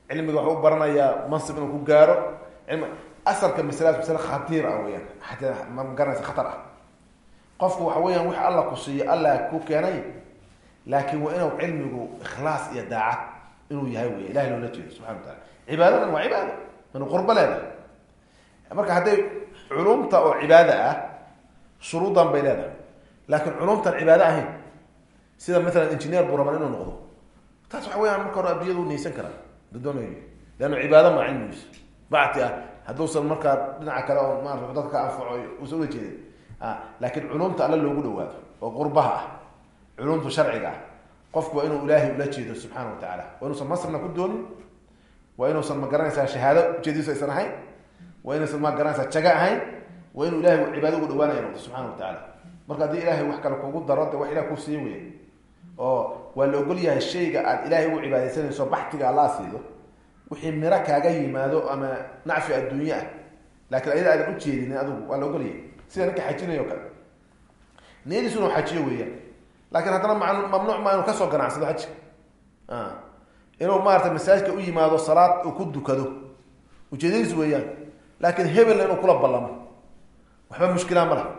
Cilmiga waxuu u baranayaa mansib inuu ku gaaro. Cilmi asalka masaladaas masale khatiir ah weyaan ma garanaysa khatar ah. Qofku waxa weeyaan wix alla ku siiyo allah ku keenay. Laakiin waa inuu cilmigu ikhlaas iyo daacad inuu yahay wey ilahay loola jeedo subxana wa taala cibaadadan waa cibaada. Manu qurbo leedahay. Marka hadday culumta oo cibaada ah shuruudan bay leedahay laakiin culumtan cibaado ahayn sida maalan engineer buu raban inuu noqdo. Taas waxa weyaan marka hore addunyadu niyeysan karaa dadoonayo. Leanna cibaado maa cilmigiisa bacti ah hadduusan markaa dhinaca kale oo maarata dadka ka anfaco uusan ula jeedin laakiin culumta alla loogu dhawaado oo qurbaha ah culumta sharciga ah qofku waa inuu ilaahay ula jeedo subxaana wa tacaala. Waa inuusan masrna ku doonin waa inuusan ma garanaysaa shahaado ujeediisu aysan ahayn waa inaysan ma garanaysaa jaga ahayn waa inuu ilahay cibaado ugu dhawaanaya noqdo subxana wa tacaala marka haddii ilahay wax kale kugu daro de wax ilah ku siiy wey oo waa la ogol yahay shayga aad ilahay ugu cibaadaysanayso baxtiga allaa siido wixii miro kaaga yimaado ama nacfi adduunye ah. Laakiin ayada aadan ujeedinin adigu waa la ogol yahay. Sida ninka xajinayo kale. Niyadiisu inuu xajiyo weeyaan. Laakiin haddana ma mamnuuc maa inuu ka soo ganacsado xajka inuu maarata masaajidka u yimaado salaad uu ku dukado. Ujeedadiis weeyaan. Laakiin hebelna inuu kula ballamo. Waxba mushkilaa ma laha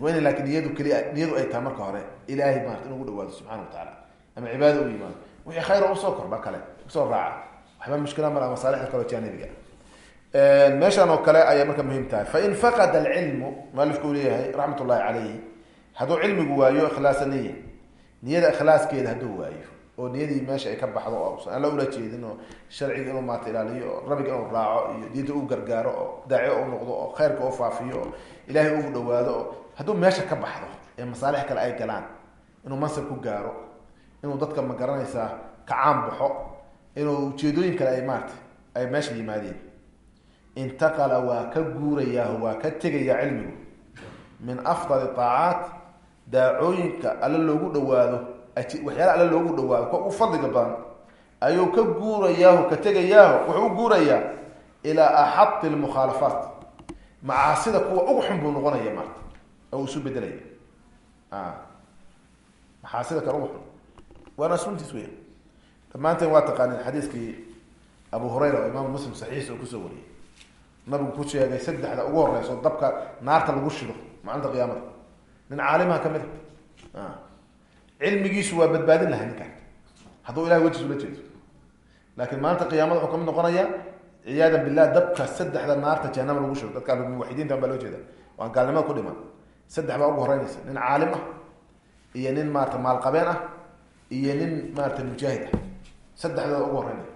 waa ina laakiin niyadu keliya niyadu ay tahay marka hore ilaahay maarata in ugu dhawaado subxana wa tacaala ama cibaadada u yimaado wixii khayra u soo kordha kale u soo raaca. Waxba mushkila ma laha masaalixda kaleo jaanibiga meeshan oo kale ayaa marka muhiim tahay. Fain faqada alcilmu mualifku uu leeyahay raxmat ullahi calayhi hadduu cilmigu waayo ikhlaasa niya niyada ikhlaaskeeda hadduu waayo oo niyadii meesha ay ka baxdo oo usan alla ula jeedin oo sharciga inuu maata ilaaliyo oo rabiga inuu raaco iyo diinta u gargaaro oo daacio u noqdo oo khayrka u faafiyo oo ilaahay ugu dhawaado oo hadduu meesha ka baxdo ee masaalix kale ay galaan inuu mansab ku gaaro inuu dadka ma garanaysaa kacaan baxo inuu ujeedooyin kale ay maarata ay meesha yimaadeen. Intaqala waa ka guurayaa waa ka tegayaa cilmigu. Min afdali aacaat daacooyinka alle loogu dhawaado waxyaala alle loogu dhawaado kuwa u fadliga badan ayuu ka guurayaahu ka tegayaahu wuxuu u guurayaa ilaa axadi lmukhaalafaat. Macaasida kuwa ugu xun buu noqonaya maarta oo isu bedelaya maxaasida kan ugu xun waana suntiis weya dhammaanteen waa taqaanin xadiiskii abu hurayra oo imaam muslim saxiixa oo ku soo wariyey. Nabigu ku sheegay saddexda ugu horeyso dabka naarta lagu shido maalinta qiyaamada. Nin caalimaha ka mid a cilmigiisu waa badbaadin lahay ninkan hadduu ilahay wejiis ula jeedo. Laakiin maalinta qiyaamada wuxuu ka mid noqonaya ciyaadan billah dabka saddexda naarta jahanama lagu shido. Dadka muwaxidiintan baa loo jeeda waan gaalnimada ku dhiman saddex baa ugu horeynaysa nin caalim ah iyo nin maarata maalqabeen ah iyo nin maarata mujaahid ah. Saddexdooda ugu horeynaya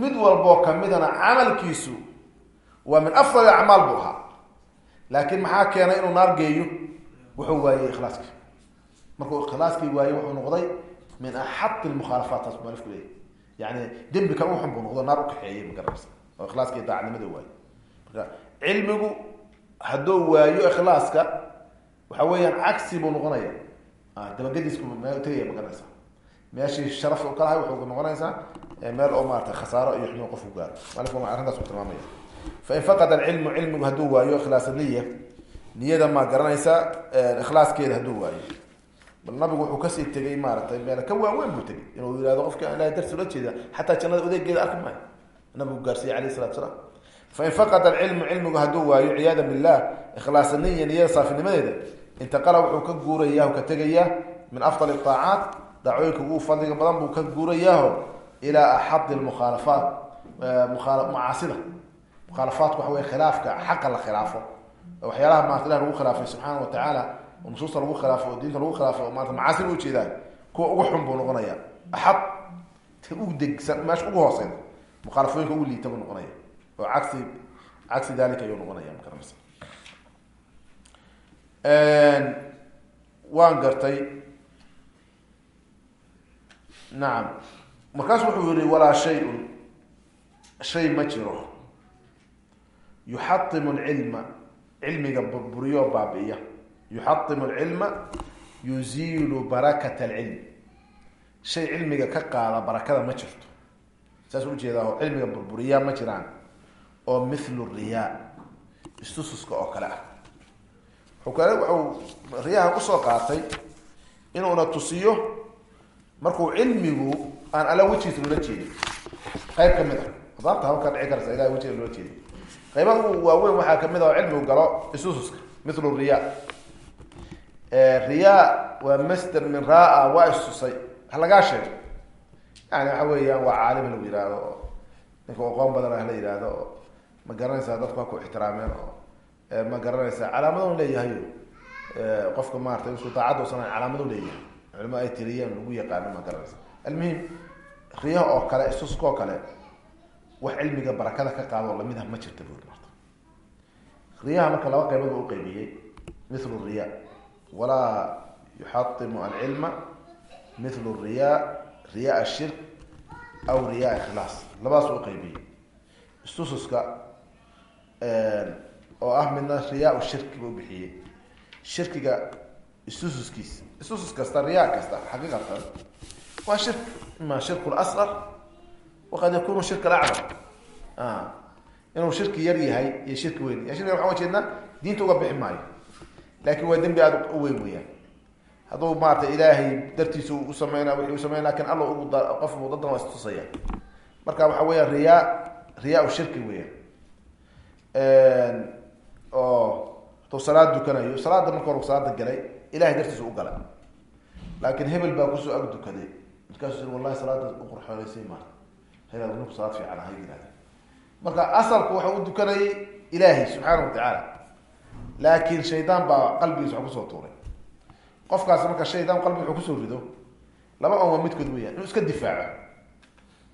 mid walboo kamidana camalkiisu waa min afdal acmaal buu ahaa. Laakiin maxaa keenay inuu naar geeyo? Wuxuu waayey ikhlaaskii markuu ikhlaaskii waayey wuxuu noqday min axadi lmukhaalafaat taas mualifku leeyahy yani dembi kan uxun buu noqdo naar ukaxeeyey magaranaysa oo ikhlaaskii daacnimada waayo marka cilmigu hadduu waayo ikhlaaska waxa weeyaan cagsi buu noqonaya. Dabagediisku meel tegaya magaranaysa meeshii sharafta u kalahay wuxuu noqonaysaa meel oo maarata khasaaro iyo xumo qof ku gaaro mualifku arrintaas uu tilmaamaya. Fain faqada alcilmu cilmigu hadduu waayo ikhlaas niya niyada ma garanaysa ikhlaaskeeda hadduu waayo. Bal nabigu wuxuu ka sii tegay maaratay meel ka waaweyn buu tegay. Inuu yihahdo qofka ilahay darsi ula jeeda xataa jannada odeegeeda arki maayo. Nabigu gaarsiiyey alayh salatu salaam. Fain faqada alcilmu cilmigu hadduu waayo ciyaada billah ikhlaas niya niyada saafinimadeeda intaqala wuxuu ka guurayaah ka tegayaa min afdal aacaat daacooyinka ugu fadliga badan buu ka guurayaaho ilaa axadi mukhaalafaat macaasida. Mukhalafaatku waxa wey khilaafka xaqa la khilaafo. Waxyaalaha maarata ilah lagu khilaafay subxaana wa tacaala oo lagu khilaafo diinta lagu khilaafo oo maarata macaasida ujeedaan kuwa ugu xun buu noqonaya axad ugu degsan meesha ugu hooseyn mukhaalafooyinka ugu liita buu noqonaya oo cagsi cagsi dalika ayuu noqonaya makaranaysa waan gartay. Nacam markaasu wuxuu yihi walaa shay-un. Shay ma jiro. Yuxaimu lcilma cilmiga burburiyo baabi'iya. Yuxaimu lcilma yuziilu barakat alcilm shay cilmiga ka qaada barakada ma jirto. Saas u jeedaa cilmiga burburiya ma jiraan. Oo mithlu riyaa istususka oo kale ah wuxuu kale wuxuu riyaha u soo qaatay inuuna tusiyo markuu cilmigu aan alla wejigiisa loola jeedin. Qayb ka mid a adaabta halkaa dhici karaysa ilahay wejiga loola jeedin. Qaybaha u waaweyn waxaa ka mid ah oo cilmigu galo isususka mithlu riya riya waa master min raa waa istusay ha lagaa sheego yani waxa weeyaan waa caalim lagu yihahdo oo ninka aqoon badan ah la yihahdo oo ma garanaysaa dadku ha ku ixtiraameen oo ma garanaysaa calaamado leeyahay. Qofka maarata isku daacadda usan calaamado leeyahay. Culimo ay tiriyeen lagu yaqaano ma garanaysa almuhim riyaha oo kale isuska oo kale wax cilmiga barakada ka qaado la mid ah ma jirta buuri marta. Riyaha marka laba qaybood ba uqeybiyey mithlu riya walaa yuxaimu alcilma mithlu riya riya ashirk aw riya ikhlaas labadaas u qeybiyey istususka oo ah midna riyaa shirki buu bixiyey. Shirkiga isususkiisa. Isusus kasta riyaa kasta xaqiiqatan waa shirk. Ima shirku lasqar waqad yakunu shirk alacdam inuu shirki yar yahay iyo shirki weyn. Ya shirkiga waxaan ujeednaa diinta uga bixi maayo. Laakin waa dembi aada u weyn weyaan hadduu maarata ilaahay dartiisa u sameynaa wixii u sameyn laakiin alla qof mudadan waa istusaya marka waxa weeyaan riyaa riyaa shirki weeyaan oo hadduu salaad dukanayo salaada marka hore salaada galay ilahay dartiisa u galay laakin hebel baa ku soo ag dukaday. Markaasu wallahi salaada uqurxooleysay ma hebel ninku salaad fiican ahay yihahda marka asalku waxa u dukanayay ilaahay subxaana wa tacaala. Laakin shaydaan baa qalbigiisa wax ku soo tuuray. Qofkaas marka shaydaan qalbi wuxuu ku soo rido laba on midkood weyaan inuu iska difaaco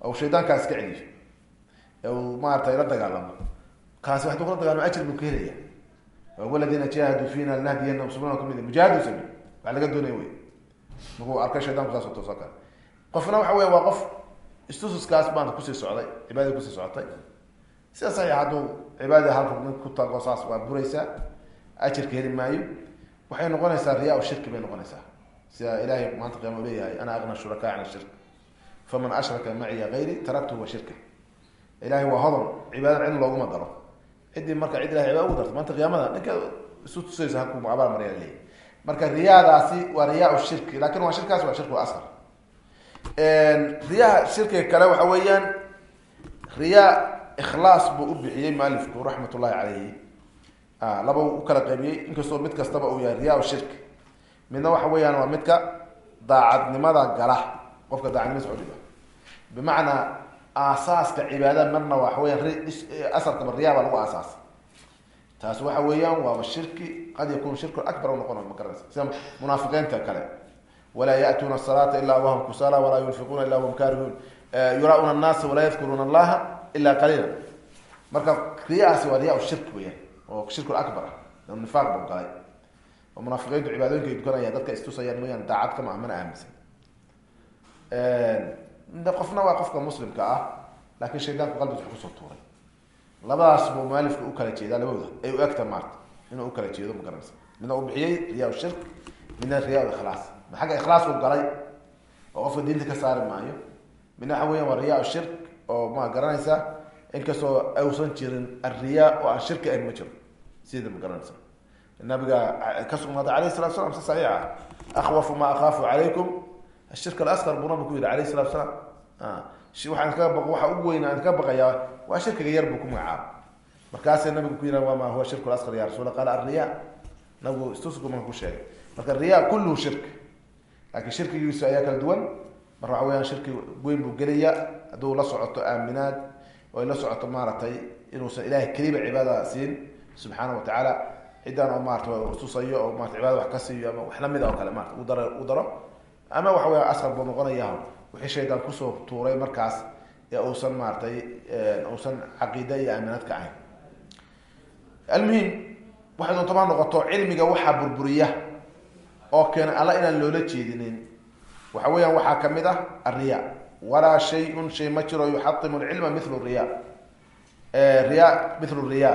ou shaydaankaas iska celiyo maaratay la dagaalamo. Kaasi waxduu kula dagaalamo ajir buu ka helaya waladiina jahaduu fiina lanahdiyannahum subulana ka mid mujaahadu sabi wax laga doonaya wey markuu arkay shaydanku saas toosa kale qofna waxa weya waa qof istususkaas maanta ku sii socday cibaadadii ku sii socotay sida saxiix hadduu cibaadada hal rugni ku tago saas waa buraysaa ajirka heli maayo waxay noqonaysaa riyaa shirki bay noqonaysaa sida ilahay maanta qiyama u leeyahay ana aqna shurakaa can shirk faman ashraka maciya gayri taraktuhu wa shirka ilahay waa hodon cibaadada cid looguma daro ciddii marka cid ilahay cibaada ugu darto maanta qiyaamada ninka isu tusaysa halku abaal maryaa leeyahy marka riyaadaasi waa riyaa shirki laakiin waa shirkaas waa shirku asar riyaha shirkiga kale waxa weeyaan riyaa ikhlaas buu u bixiyey mualifku raxmat ullahi caleyhi laba u kala qaybiyey inkastoo mid kastaba uu yahay riyaa shirki. Midna waxa weeyaan waa midka daacadnimada gala qofka daacadnimadiisa udhiga bimacnaa aasaaska cibaadada marna waxa weyaan baa lagu aasaasa taas waxa weeyaan waaba shirki qad yakun shirku akbar noqon ma garanaysa. Sida munaafiqiinta kale. Walaa ya'tuuna asalaata ilaa wahum kusala walaa yunfiquuna illa wahum kaarihuun. Yuraauna annaasa walaa yadkuruuna allaha ila qaliila marka riyaasi waa riyaa shirki weyaan oo shirku akbar ah. Nifaaq buu galay. Oo munaafiqiintu cibaadooyinka ay dukanayaan dadka istusayaan mooyaan daacad kama mana aaminsan qofna waa qofka muslimka ah laakin shaydaanku qalbiis wax ku soo tuuray. Labadaas buu mualifka u kala jeedaa labadooda. Ay u egta maarta inuu u kala jeedo ma garanaysa. Midna uu bixiyey riyaa shirk midna riyaa ikhlaas. Xagga ikhlaasku galay oo qofka diinta ka saari maayo? Midna waxa weyan waa riyaa shirk oo ma garanaysa inkastoo ausan jirin alriyaa oo aan shirki ahayn ma jiro sida ma garanaysa. Nabiga ka sugnaaday alayh salatu slam si saxiix ah. Akhwafu ma akhaafu calaykum ashirk alasqar buu nabi ku yihi alayh salatu salaam waxaan kaga ba waxa ugu weyn aan kaga baqayaa waa shirkiga yar buu ku magacaaba markaasay nabigu ku yihah wama huwa shirku lasqar ya rasul qaala alriya nabigu istusku marka ku sheegay. Marka riya kulluhu shirk. Laakiin shirkigiisu ayaa kala duwan. Mar waxa weyaan shirki weyn buu gelaya. Hadduu la socoto aaminaad oo ay la socoto maaragtay inuusan ilahay keliba cibaadada siin subxaana wa tacaala. Ciddaan oo maarata tusayo oo maarata cibaada wax ka siiyo ama wax la mid a oo kale daro u daro ama waxa weya asqar buu noqonaya wixii shaydaan ku soo tuuray markaas ee uusan maaratay uusan caqiida iyo aaminaad ka ahayn. Almuhim waxay doontamaa noqoto cilmiga waxaa burburiya oo keena alla inaan loola jeedinin. Waxa weeyaan waxaa ka mid ah alriya walaa shay-un shay ma jiro yuxatimu lcilma mithlu riya. Riya mithlu riya.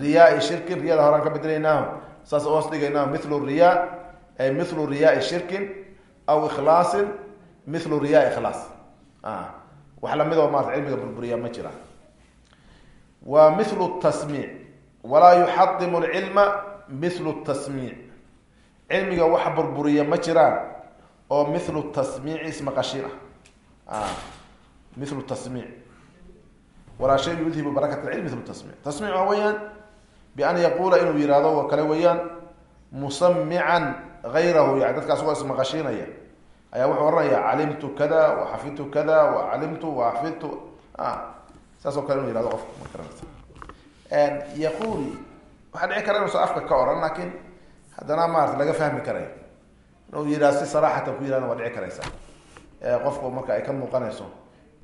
Riyaai shirkin riyada horaan ka bedelaynaaho saas hoos dhigaynaaho mithlu riya ay mithlu riyaai shirkin aw ikhlaasin mithlu riya ikhlaas wax la mid oo maarata cilmiga burburiya ma jira wa mithlu tasmiic walaa yuxadimu lcilma mithlu tasmiic cilmiga wax burburiya ma jiraan oo mithlu tasmiici ismaqashin ah mithlu tasmiic walaa shay yudhibu barakat lcilm mithlu tasmiic tasmiic waa weeyaan bian yaquula inuu yihahdo oo kale weeyaan musamican gayrahu yani dadka asagoo ismaqashiinaya ayaa wuxuu ohanaya calimtu kada waxafidtu kada wacalimtu waxafidtu saas oo kale inu yihahdo qofka ma garanaysa yaquul waxaa dhici kara inuusan afka ka oran laakin haddana maarata laga fahmi karayo. Inuu yihah si saraaxatan ku yihahna waa dhici karaysa qofku marka ay ka muuqanayso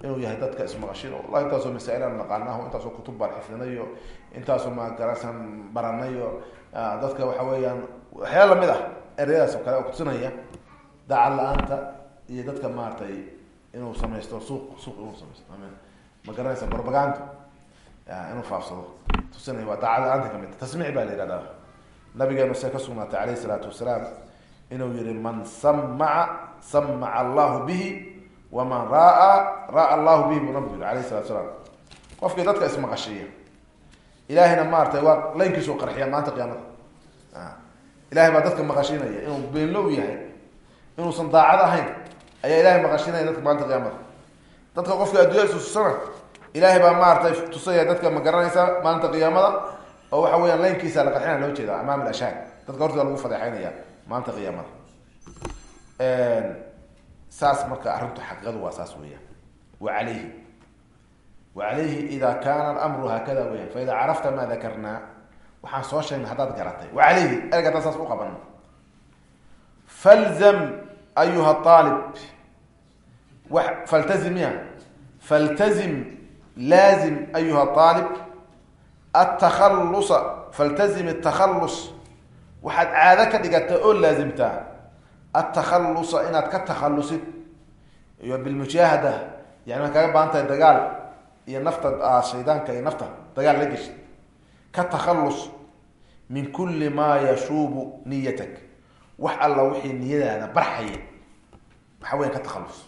inuu yahay dadka ismaqashin wallahi intaasoo masaa-ilaan naqaanaho intaasoo kutub baan xifdinayo intaasoo magarasan baranayo. Dadka waxa weeyaan waxyaala la mid ah ereyadaas oo kale oo kutusinaya daacad la'aanta iyo dadka maaragtay inuu samaysto suuq suuq inuu samaysto ama ma garanaysa propaganda inuu faafsado. Tusinay waa daacada-aanta ka mid tasmiic baa la yihahdaa nabigeenu se ka sugnaatay alayh isalaatu wasalaam inuu yihi man samaca samaca allahu bihi waman raa raa allahu bihi buu nabigu yiri alayh salatu salaam qofkii dadka ismaqashiiya ilahayna maaratay waa laynkiisu qarxiya maanta qiyaamada. Ilahay baa dadka maqashiinaya inuu beenlow yahay inuusan daacad ahayn ayaa ilahay maqashiinaya dadka maanta qiyaamada. Dadka qofka adduunyada isusana ilahay baa maaratay tusaya dadka ma garanaysa maalinta qiyaamada oo waxa weyaan laynkiisa la qarxina loo jeeda amaam alashaad dadka hortooda lagu fadeexeynaya maalinta qiyaamada. Saas marka arrintu xaqiiqadu waa saas weeyaan. Wa calayhi. Wa calayhi ida kana alamru haakada weyan faida carafta ma dakarnaa waxaan soo sheegnay haddaad garatay. Wa calayhi haddaan saas u qabano falzam ayuha aalib faltazim ya faltazim laazim ayuha aalib atakhalusa faltazim atakhallus waxaad caado ka dhigataa oo laazimtaa atakhalusa inaad ka takhalusid iyo bilmujaahada yani waa kaaga baahan tahay dagaal iyo nafta shaydaanka iyo nafta dagaal la geshid ka takhallus min kulli maa yashuubu niyatak wax alla wixii niyadaada barxaya waxa weyan ka takhallus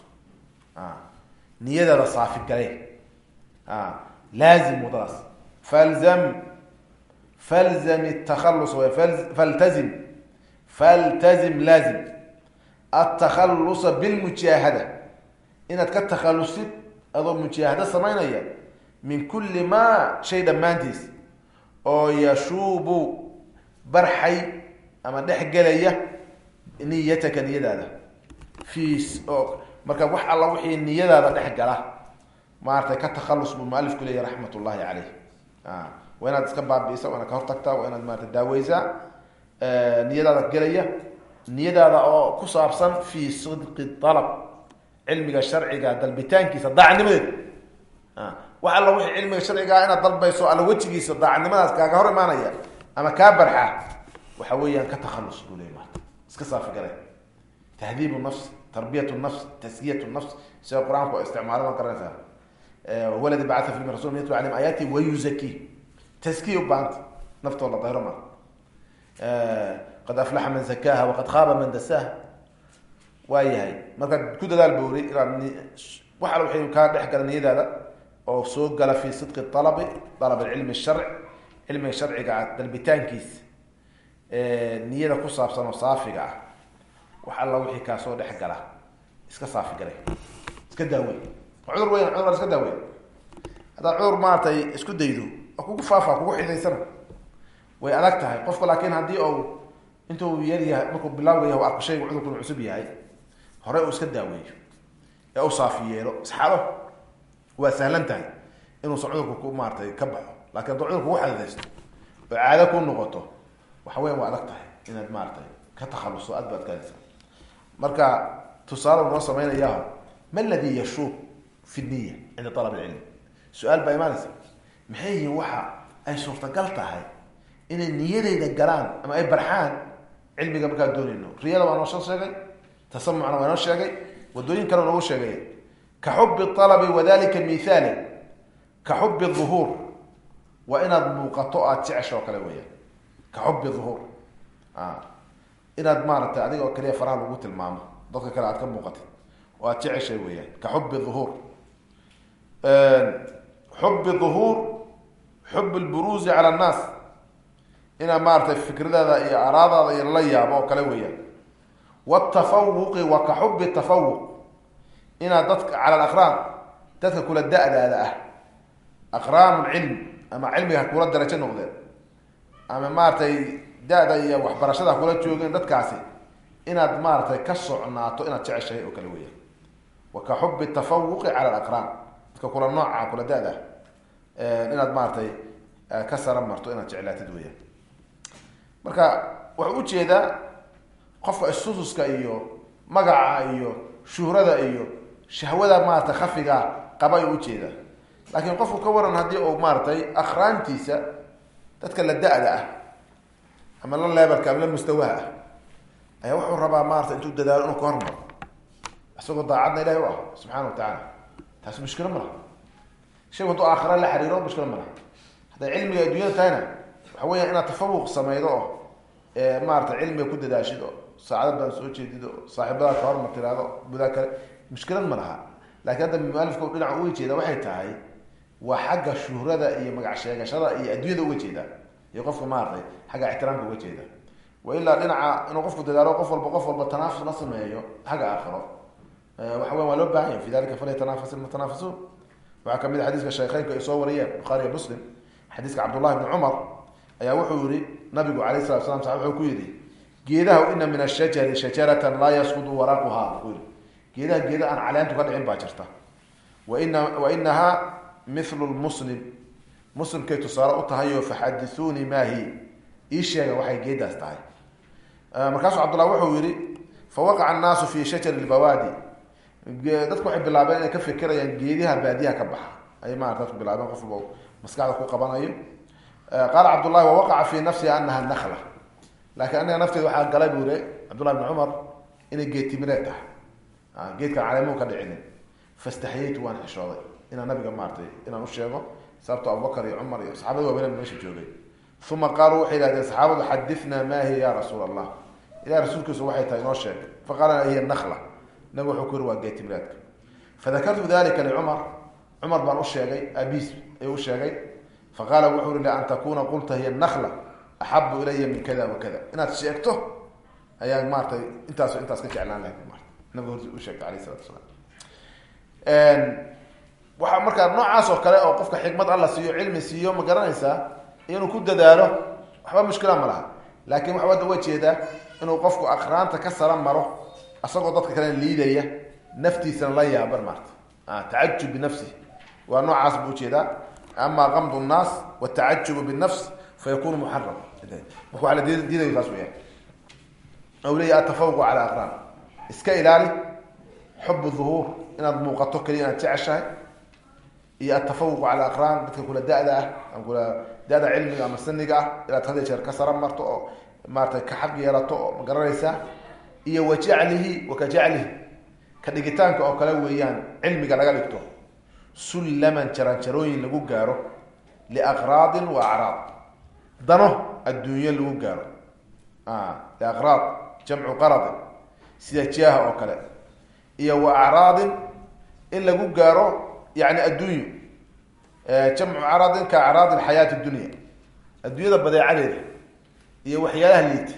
niyadaada saafi galee laazim wadadaas falzam falzam takhalus w faltazim. Faltazim laazim. Atakhalusa bilmujaahada. Inaad ka takhalusid adoo mujaahado samaynaya min kulli maa shay dhammaantiis. Oo yashuubu barxay ama dhex gelaya niyataka niyadaada. Fi oo marka wax alla wixii niyadaada dhex gala maaratay ka takhalus buu mualifku leeya raxmat ullahi caleyh waa inaad iska baabiisa waa inaad ka hortagtaa waa inaad maarata daaweysaa niyadaada gelaya. Niyadaada oo ku saabsan fi sidqi alab cilmiga sharciga dalbitaankiisa daacadnimadeeda wax alla wixii cilmiga sharcigaa inaad dalbayso alla wejigiisa daacadnimadaas kaaga hor imaanaya ama kaa barxa waxa weeyaan ka takhalus buu leey maarta iska saafi gale tahdiib nafs tarbiyat nafs taskiyat nafs sida qur'aanku isticmaalo garanaysaa waladi bacaa fi rasul yatlu alayhim aayaati wayuzaki taskiya ubaahanta naftoo la dayro ma qad aflaxa man zakaha waqad khaaba man dasaaha waa yahay marka ku dadaal bori inaad wax waxay kaa dhex gala niyadaada oo soo gala fi sidqi alabi alab cilmi sharc cilmiga sharciga dalbitaankiisa niyada ku saabsan oo saafiga ah. Wax alla wixii kaa soo dhex gala. Iska saafi galay iska daawey cudur weyn cudur iska daawey haddaad cudur maaratay isku daydo oo kugu faafa kugu xidaysana way adag tahay. Qofka laakin haddii u intuu yar markuu bilaawga yahay arko shaygu cudurku inu cusub yahay hore uu iska daaweeyo. Ee u saafi yeelo. Isxado waa sahlan tahay inuusan cudurku ku maaratay ka baxo. Lakin hadduu cudurku kugu xadidaysto oo caado ku noqoto waxa weyan waa adag tahay inaad maaratay ka takhaluso aad ba adkaanaysa marka tusaale noo samaynayaho ma aladi yashuub fi niya cinda alab ilcilm su'aal baa imaanaysa. Maxay yihiin waxa ay suurtagal tahay inay niyadayda galaan ama ay barxaan cilmiga markaan doonayno? Riyada waa shan sheegay tasamucna waa noo sheegay wadooyin kale noogu sheegay. Ka xubi alabi wadalika mithaali ka xubi uhuur waa inaad muuqato aada jecesha oo kale weyaan ka xubi uhuur inaad maaratay adiga oo kaliya faraha lagu tilmaamo dadka kale aad ka muuqatid. Oo aad jeceshay weyaan ka xubi uhuur xubi uhuur xub lburuuzi cala annaas. Inaad maaratay fikradaada iyo araadaada iyo la yaabo oo kale weeyaan. Watafawuqi wa ka xubi tafawuq. Inaad dadka cala alaqraan dadka kula da-daada ah. Aqraan lcilm ama cilmiga kula darajo noqdeen ama maaratay da-da iyo waxbarashada ha kula joogeen dadkaasi inaad maaratay ka socnaato inaad jeceshahay oo kale weeyaan. Wa ka xubi tafawuqi cala alaqraan dadka kula nooca kula da-da inaad maaratay ka sara marto inaad jeclaatid weyaan marka wuxuu u jeedaa qofka isususka iyo magaca iyo shuhrada iyo shahwada maarata khafiga qaba ayuu u jeedaa laakiin qofku ka waran haddii uu maaratay akraantiisa dadka la da-da ah ama la leebelka ama la mustawaha ah ayaa wuxuu rabaa maarata intuu dadaalo inuu ka hormaro isagoo daacadna ilahi u ah subxana wa tacaala taasi mushkilo ma laha. Shaygu hadduu aakhira la xiriiro mushkilo ma laha. Hadday cilmiga adduunyada tahayna waxa weya inaad tafawuq sameydo oo maarata cilmiga ku dadaashid oo saacada badan soo jeedid oo saaxiibadaa ka horma tiraado budaa kale mushkilad ma laha. Lakin hadda mualifka dhinaca jeeda waxay tahay waa xagga shuhrada iyo magac sheegashada iyo adduunyada uga jeeda. Iyo qofka maaratay xagga ixtiraamka uga jeeda. Wa ilaa dhinaca inuu qofku dadaalo qof walba qof walba tanaafus la sameeyo xagga aakhiro. Waxa weya waa loo baahan yahy fi dalika falyatanafas ilmutanaafisuun. Waxaa ka mid a xadiiska sheekheynka ay soo wariyeen bukhaari iyo muslim. Xadiiska cabdullahi bni cumar ayaa wuxuu yihi nabigu alayh salatu slam sa wuxuu ku yidhi geedaha ina min ashajari shajaratan laa yasqudu waraquha geedaha geeda aan caleentu ka dhicin baa jirta. Waina wa mithlu lmuslim. Muslimkay tusaale u tahayo faxadithuunii maa hi. Ii sheega waxay geedaas tahay. Markaasuu cabdullah wuxuu yihi fawaqaca annaasu fi shajari lbawaadi dadku waxay bilaabeen inay ka fikirayaan geediha baadiyaha ka baxa. Ay maarata dadku bilaabeen qof walba maskaxda ku qabanayo. Qaala cabdullahi wawaqaca fi nafsiha anaha nakla laakiin aniga nafteeda waxaa galay buu yihi cabdullahi bni cumar inay geed timireed tahay. Geedkan caleemuhu ka dhicinin. Fastaxyaytu waan xishooday inaan nabiga maaratay inaan usheego sababto abubakar iyo cumar iyo saxaabada waaweyn meesha joogay. Uma qaaluu waxay yihahdeen saxaabadu xadithnaa ma hiya ya rasuul allah ilahi rasuulkiisu waxay tahay inoo sheeg. Faqaala hiya nakla nabigu wuxuu ku yiri waa geed timireedka fadakartu dalika licumar cumar. Baan usheegay abiis ayuu usheegay faqaala wuxuu ii lian takuna qulta hiya nakla axabu ilaya min kada wa inaad sheegto ayaan maaratay intaas intaas ka jeclaan lahay nabiga horti u sheegtay alayh salatu salaam waxaa markaa noocaas oo kale oo qofka xikmad alla siiyo cilmi siiyo ma garanaysaa inuu ku dadaalo waxba mushkila ma laha. Laakin waxa wada uga inuu qofku aqraanta ka sara maro asagoo dadka kalena liidaya naftiisana la yaaban maarta. Tacajub binafsi. Waa noocaas buu u jeedaa ama qamd nnaas watacajubu binafs fayakunu muxaram marka waa la diidayo saas weya aw leya atafawuq cala aqraan. Iska ilaali xub duhuur inaad muuqato keliya inaad jeceshahay iyo atafawuq cala aqraan dadka kula da-da ah ama kula da-da cilmiga ama saniga ah inaad had jeer ka sara marto oo maaratay ka xaq yeelato oo ma garanaysaa iyo wa jaclihi wa ka dhigitaanka oo kale weeyaan cilmiga laga dhigto. Sullaman jaranjarooyin lagu gaaro liaqraadin wa acraad dano adduunyo lagu gaaro. Liaqraad jamcu qaradin sida jaaha oo kale. Iyo wa acraadin in lagu gaaro yani addunyo jamcu acraadin ka acraad alxayaati dunya. Adduunyada badeecadeeda iyo waxyaalaha liita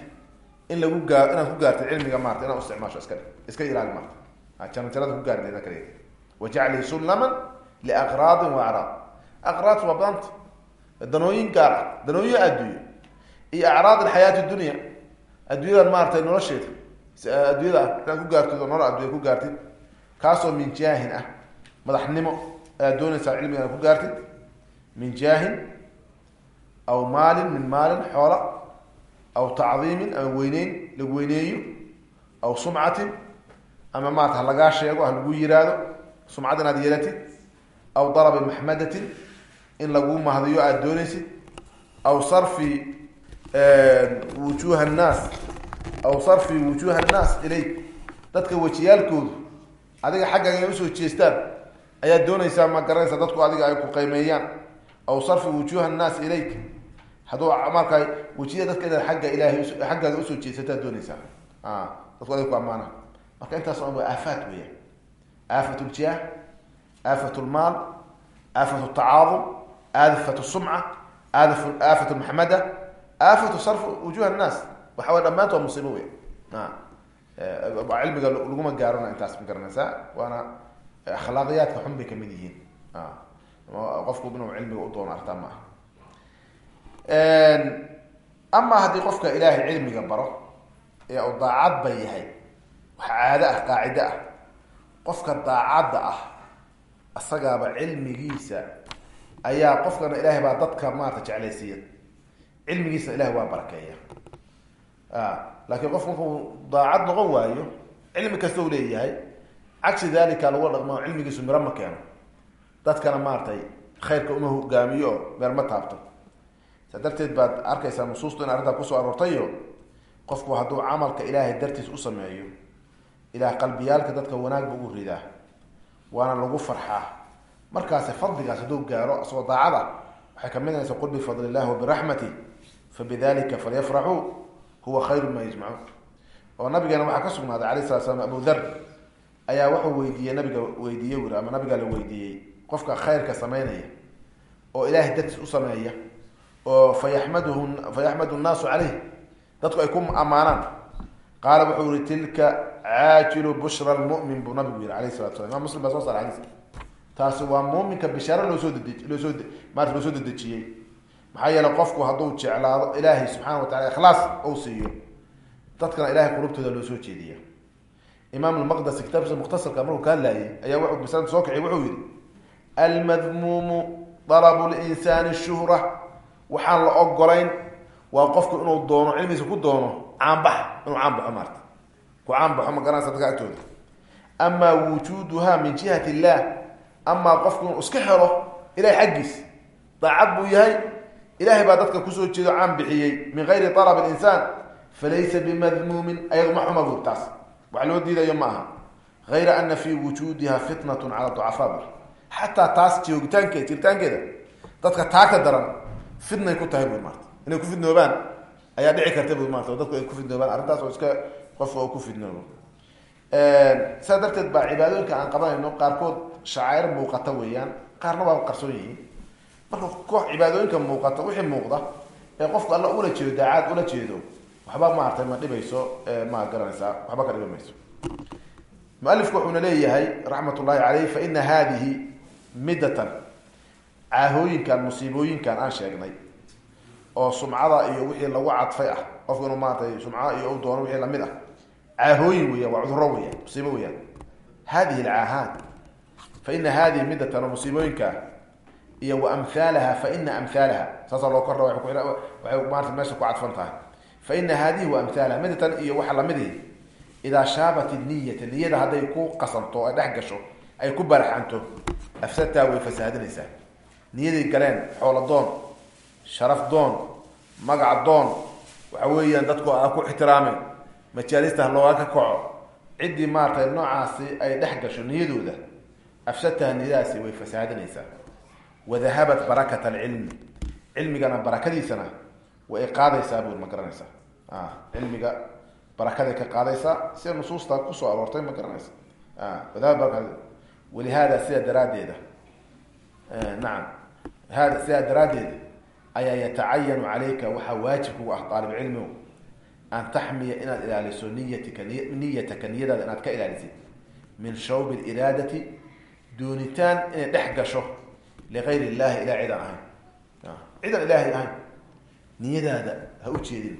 in lagu gaa inaad ku gaartay cilmiga maarata inaad isticmaasho iska iska ilaali maarta. Jaranjarada ku gaari ka dhig wajaclihi sullaman liaqraadin wa acraad. Aqraad waa badanta danooyin gaar ah danooyin adduunyo iyo acraad alxayaati dunya. Adduunyadan maaratay nolosheeda adduunyada ah inaad ku gaartid oo nolol addunya ku gaartid kaasoo min jaahin ah madaxnimo ayaad doonaysaa cilmiga ku gaartid min jaahin aw maalin min maalin xoola aw tacdiimin ama weyneyn lagu weyneeyo aw sumcatin ama maarata ha lagaa sheego ha lagu yiraahdo sumcad inaad yeelatid aw dalabi maxmadatin in lagu mahdiyo aada doonaysid aw sarfi wujuha annaas aw sarfi wujuha annaas ilayk. Dadka wejiyaalkoodu adiga xaggaaga inay u soo jeestaan ayaad doonaysaa ma garanaysaa dadku adiga ay ku qiimeeyaan aw sarfi wujuha annaas ilayk hadduu markaa wejiya dadka inaad agga ilaahay xaggaaga u soo jeesataad doonaysaa dadku adiga ku ammaana. Marka intaas waa aafaat weya aafat ljiah aafat lmaal aafat tacaadum aafat sumca aafat maxmada aafatu sarf wujuh annaas. Waxa way dhamaanta waa musiibo wey cilmiga laguma gaarona intaas ma garanaysaa. Waana akhlaaqiyaadka xun bay ka mid yihiin qofku inuu cilmiga u doono artaa ma aha ama haddii qofka ilaahay cilmiga baro ee u daacad ba yahay wax caado ah qaacido ah qofka daacadda ah isagaaba cilmigiisa ayaa qofkana ilaahay baa dadka maarata jeclaysiiya cilmigiisa ilahay waa barakeeya laakiin qofku markuu daacad noqon waayo cilmi kasta u leeyahay cagsi dalika lagu dhaqmo cilmigiisu miro ma keeno. Dadkana maaratay khayrka uma hogaamiyo oo meel ma taabto. Saa darteed baad arkaysaa nusuustu in arrintaa ku soo aroortayo qofku hadduu camalka ilaahay dartiis u sameeyo ilaah qalbiyaalka dadka wanaag ba ugu ridaa waana lagu farxaa. Markaasi fadligaas hadduu gaaro isagoo daacada waxay ka mid naysa qul bifadli illahi wabiraxmatih fabidalika falyafraxuu huwa khayru ma yajmacuun oo nabigeena waxaa ka sugnaaday alayh sala slam abu dhar ayaa wuxuu weydiiyey nabiga weydiiye wuri ama nabigaa la weydiiyey qofka khayrka sameynaya oo ilaahay dartiis u sameeya oo fayaxmaduhu fayaxmadu nnaasu caleyh dadku ay ku ammaanaan. Qaala wuxuu yihi tilka caajilu bushra lmumin buu nabigu yihi alayh salatu slam imam muslim baa soo saara xadiiska. Taasi waa muuminka bishaare loo soo dede loo soo maarata loo soo dedejiyey. Maxaa yeeley qofku hadduu jeclaado ilaahay subxaana wa tacala ikhlaas ou siiyo dadkana ilahay qulubtooda loo soo jeediya imaam lmaqdasi kitaabkiisa mukhtasarka markuu ka hadlaayay ayaa wuxuu masalada soo kiciy wuxuu yihi almadmuumu dalabu linsaani shuhra waxaan la ogolayn waa qofku inuu doono cilmigiisa ku doono caanbax inuu caanbaxo maarta ku caanbaxo ma garanaysa dadka agtooda amaa wujuuduha min jihati illah amaa qofku inuu iska helo ilahay xaggiis daacad buu yahay ilahay baa dadka ku soo jeedo caan bixiyey min gayri alab linsaan falaysa bimadmuumin ayadu ma xuma wax loo diidayo ma aha hayra ana fi wujuudiha fitnat cala ducafaa xataa taas joogitaankeed jiritaankeeda dadka taagta daran fitnay ku tahay bur maarta inay ku fidnoobaan ayaa dhici karta bur maarta dadku ay ku fidnoobaan arrintaas oo iska qofka oo ku fidnoobo saa darteed baa cibaadooyinka aan qabanayno qaarkood shacair muuqata weeyaan. Qaarna waa qarsoon yihiin. Marka koox cibaadooyinka muuqata wixii muuqda ee qofku alla ula jeedo daacaad ula jeedo waxba maaragtay ma dhibayso ma garanaysaa waxba ka dhibi mayso mualifku wuxuuna leeyahay raxmat ullahi caleyh fa ina hadihi middatan caahooyinkan musiibooyinkan aan sheegnay oo sumcada iyo wixii lagu cadfay ah qofku inuu maaratay sumca iyo u doono wixii la mid ah caahooyin weeyaan waa cuduro weyaan musiibo weyaan hadihi alcaahaat fa ina hadihi middatan oo musiibooyinka iyo wa amhaalaha fa ina amhaalaha saasaa loo kordha waxay maarata meesha ku cadfan tahay fa ina hadihi wa amhaalaha middatan iyo waxa lamidihi idaa shaabat niyata niyada hadday ku qasanto ay dhex gasho ay ku baraxanto afsadtaa way fasaadinaysaa. Niyaday galeen xoolo doon sharaf doon magac doon waxa weeyaan dadku a ku ixtiraamay majaalista looga ka kaco. Ciddii maaratay noocaasi ay dhex gasho niyadooda. Afsadtaha niyadaasi way fasaadinaysaa. Wadahabat barakat alcilmi cilmigana barakadiisana way qaadaysaa buur ma garanaysaa cilmiga barakaday ka qaadaysaa sida nusuusta ku soo aroortay ma garanaysa. Barakad walihada sidaa daraaddeeda. Nacam. Hada sidaa daraaddeeda ayaa yatacayanu calayka waxaa waajib kugu ah aalib cilmigu. An taxmiya inaad ilaaliso niyatika niyataka niyadaada inaad ka ilaalisid. Min shawbi iraadati doonitaan inay dhex gasho ligayr illahi ilah cidaan ahayn. Cidaan ilaahay ahayn niyadaada ha u jeedin.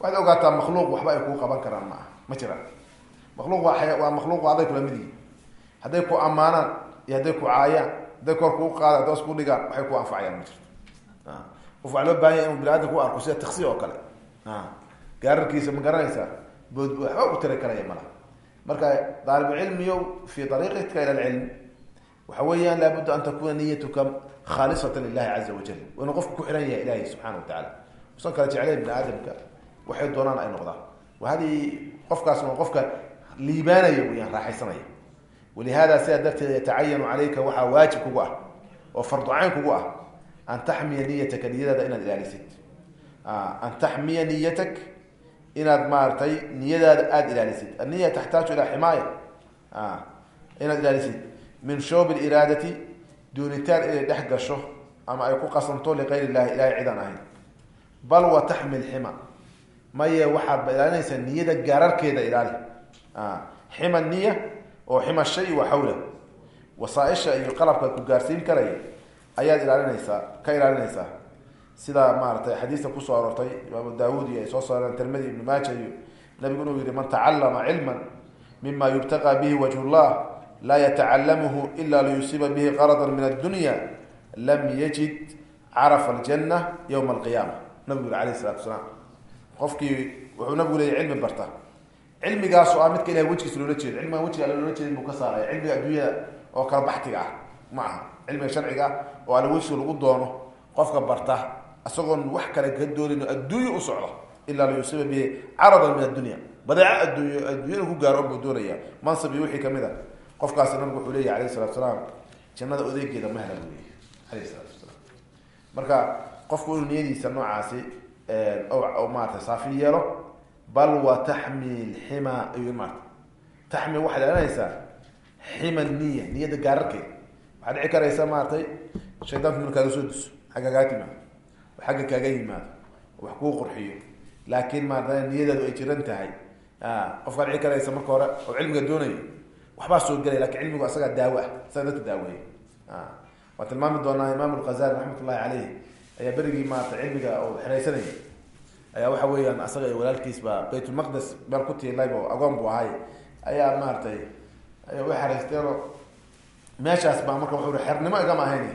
Waxaad ogaataa makhluuq waxba ay kuu qaban karaan ma ma jiraan makhluuq waa waa makhluuq aday kula mid yihiin hadday ku ammaanaan iyo hadday ku caayaan hadday kor kuu qaada hadday os ku dhigaan waxay ku anfacayaan ma jirto. Qof waa loo baahan yahy inuu bini-aadam ku arko sida taksi oo kale. Gaararkiisa ma garanaysaa bood waxba u tiri karaya mala marka daalibucilmiyow fi ariiqika ila lcilm waxa weeyaan laabudda an takuna niyatuka khaalisata lilahi caza wajal waa inuu qofku ku xihan yahay ilahi subxana wa tacaala usan kala jeclayn bini aadamka waxay doonaan ay noqdaan. Wa haddii qofkaas qofka liibaanaya weyaan raaxaysanaya walihada sidaa darteed yatacayanu calayka waxaa waajib kugu ah oo farducayn kugu ah an taxmiya niyataka niyadaada inaad ilaalisid. An taxmiya niyatak inaad maaratay niyadaada aada ilaalisid. Anniya taxtaaju ilaa ximaaya. Inaad ilaalisid. Min shoob iraadati doonitaan inay dhex gasho ama ay ku qasanto ligayr illahi ilahay cidaan ahayn bal wa taxmil xima. Maye waxaad ilaalinaysaa niyada gaararkeeda ilaali. Xima niya oo xima shay wa xawla wasaaisha iyo qalabka ku gaarsiin karaya ayaad ilaalinaysaa ka ilaalinaysaa sida maaratay xadiista ku soo aroortay imaamu daawud iyo ay soo saareen tirmidi ibnu maaja iyo nabigu inuu yihi man tacalama cilma mima yubtaqa bihi wajh llah laa yatacalamuhu ila liyusiiba bihi qarada min addunya lam yajid carafa aljana ywma alqiyaama nabigu yiri alayh salatu asalaam qofkii wuxuu nabigu leeyay cilmi barta. Cilmigaas oo ah midka ilahay wejgiisa loola jeedo. Cilmigan wejiga alla loola jeedin buu ka saaraya cilmiga adduunyada oo kala baxtiga ah ma aha. Cilmiga sharciga ah oo alla wejiga lagu doono qofka barta isagoon wax kale ka doonin adduunya u socdo ilaa liyusiiba bihi caradan min addunya badeeco adduuny adduunyada ku gaaro buu doonaya mansab iyo wixii ka mid a. Qofkaasi nabigu wuxuu leeyahy alayh salatu salaam jannada odeegeeda ma hela buu leeyahy alayh salatu wasalaam. Marka qofku inuu niyadiisa noocaasi maarata saafi yeelo bal wa taxmi ayuu maarata taxmi waxaad elanaysaa xima niya niyadda gaararkeeda waxaa dhici karaysa maaratay shaydaanku minu kaaga soo duso xagga kaa timaado oo xagga kaaga yimaado oo wax kuu qurxiyo. Laakiin maarata niyadaadu ay jiran tahay. Qofkaa dhici karaysa marka hore oo cilmiga doonayo waxbaa soo gelay laakiin cilmigu asagaa daawo ah isaga dadka daaweeya waan tilmaami doonaa imaam lghazali raxmat ullahi caleyh ayaa berigii maarata cilmiga oo xeraysanaya ayaa waxa weeyaan asaga iyo walaalkiis baa baytulmaqdes meel ku tiilayb oo agoon bu ahay. Ayaa maaratay ay u xeraysteenoo meeshaas baa marka wuxuu i xernimo igama ahayn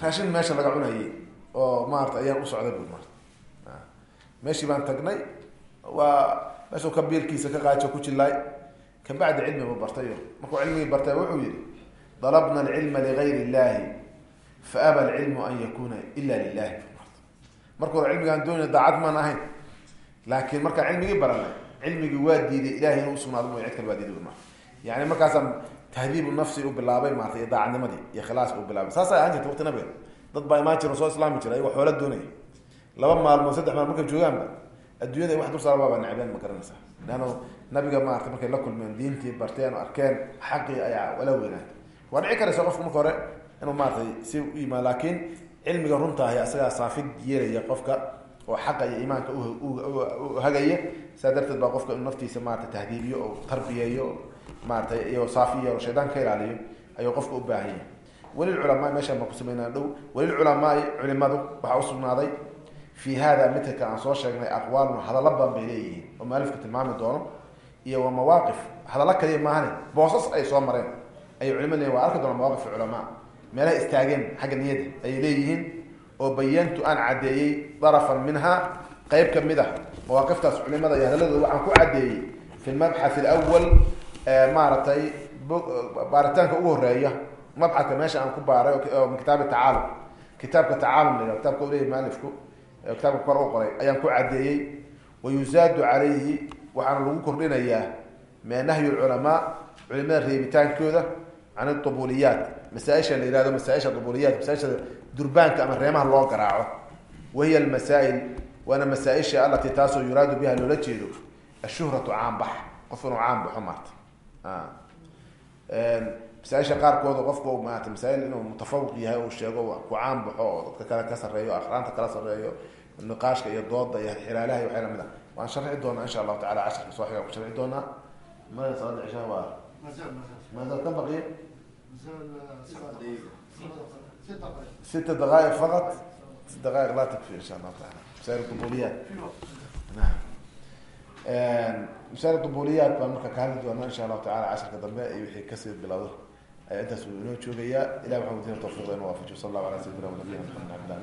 raashin meesha laga cunayay oo maarata ayaan u socday bu marta meeshii baan tagnay waa meeshuu kabiirkiisa ka qaajo ku jilaay kabacdi cilmibu bartayo markuu cilmigii bartay wuxuu yihi dalabna alcilma ligayr illahi faaba alcilmu an yakuna ila lilahi marka hore cilmigaan doonayna daacad maan ahayn laakiin markaan cilmigii baranay cilmigii waa diiday ilahay inuu usugnaado mooy cid kale waa diiday ma yani markaasaan tahdiibu nafsi u bilaabay maarata iyo daacadnimadii iyo khilaaska u bilaabay saasa ahaan jirta waqti nabiga dad baa imaan jira soo islaami jira ayagoo xoola doonaya laba maalmood saddex maalmo markay joogaanba adduunyada wax dul saara baabaa necbeen ma garanaysaa leanna nabiga maarata markay la kulmeen diintii barteen oo arkeen xaqii ayaa wala weynaatay waa dhici karaysa qofku marka hore inuu maaratay si u yimaado laakiin cilmiga runta ahi asagaa saafid yeelaya qofka oo xaqa iyo iimaanka uhagaya saa darteed baa qofka inuu naftiisa maarata tahdiibiyo oo tarbiyeeyo maaratay iyo saafi yeelo shaydaan ka ilaaliyo ayuu qofka u baahan yahay. Welilculamaa meeshaan baan ku sameynaa dhow. Welilculamaai culimadu waxaa usugnaaday fi hada midka aan soo sheegnay aqwaalun hadallo badan bay leeyihiin. Oo mualifka tilmaami doono iyo wa mawaaqif. Hadallo kaliya maahane boosas ay soo mareen. Ayay culimad leeyihiin waa arki doona mawaqif culamaa meelaha istaageen xagga niyadda ayay leeyihiin oo bayantu aan caddeeyey darafan minha. Qeyb ka mid ah mawaaqiftaas culimada iyo hadaladooda waxaan ku caddeeyey fi lmabxath alawal maaragtay baaritaanka ugu horreeya mabxadka meesha aan ku baaray min kitaabi tacaalum kitaabka tacaalum la kitabka u leyahy mualifku kitaabka kor u qoray ayaan ku caddeeyey. Wayuzaadu calayhi waxaana lagu kordhinayaa ma nahyu lculamaa culimada reebitaankooda can abuliyaat masaaisha la yihahdo masaaisha abuliyaat masaaisha durbaanka ama reemaha loo garaaco. Wahiya almasaa'il waana masaaisha alatii taasoo yuraadu biha loola jeedo ashuhratu caanbax qof inuu caan baxo maarta. Masaaisha qaarkooda qofku maarata masaail inuu mutafawiq yahay uu sheego ku caan baxo oo dadka kale ka sareeyo aqraanta kala sareeyo niqaashka iyo dooda iyo xilaalaha iyo waxay la mid ah. Waan sharxi doonaa insha allahu tacala casharka soo xiga ku sharxi doonaa. Mada salaada cishaha waa maadaad ka baqiya ست دقائق فقط ست دقائق لا تكفي ان شاء الله تعالى مسائل الطبوليات نعم مسائل الطبوليات baan marka ka hadli doonaa insha allahu tacala casharka dambe iyo wixii kasii bilowdo ayaa intaas uu inoo joogayaa ilah waxaan wadiina tawfiiqda inuu waafajiyo sal allahu ala sayidina wa nabiyina maxamed abdillah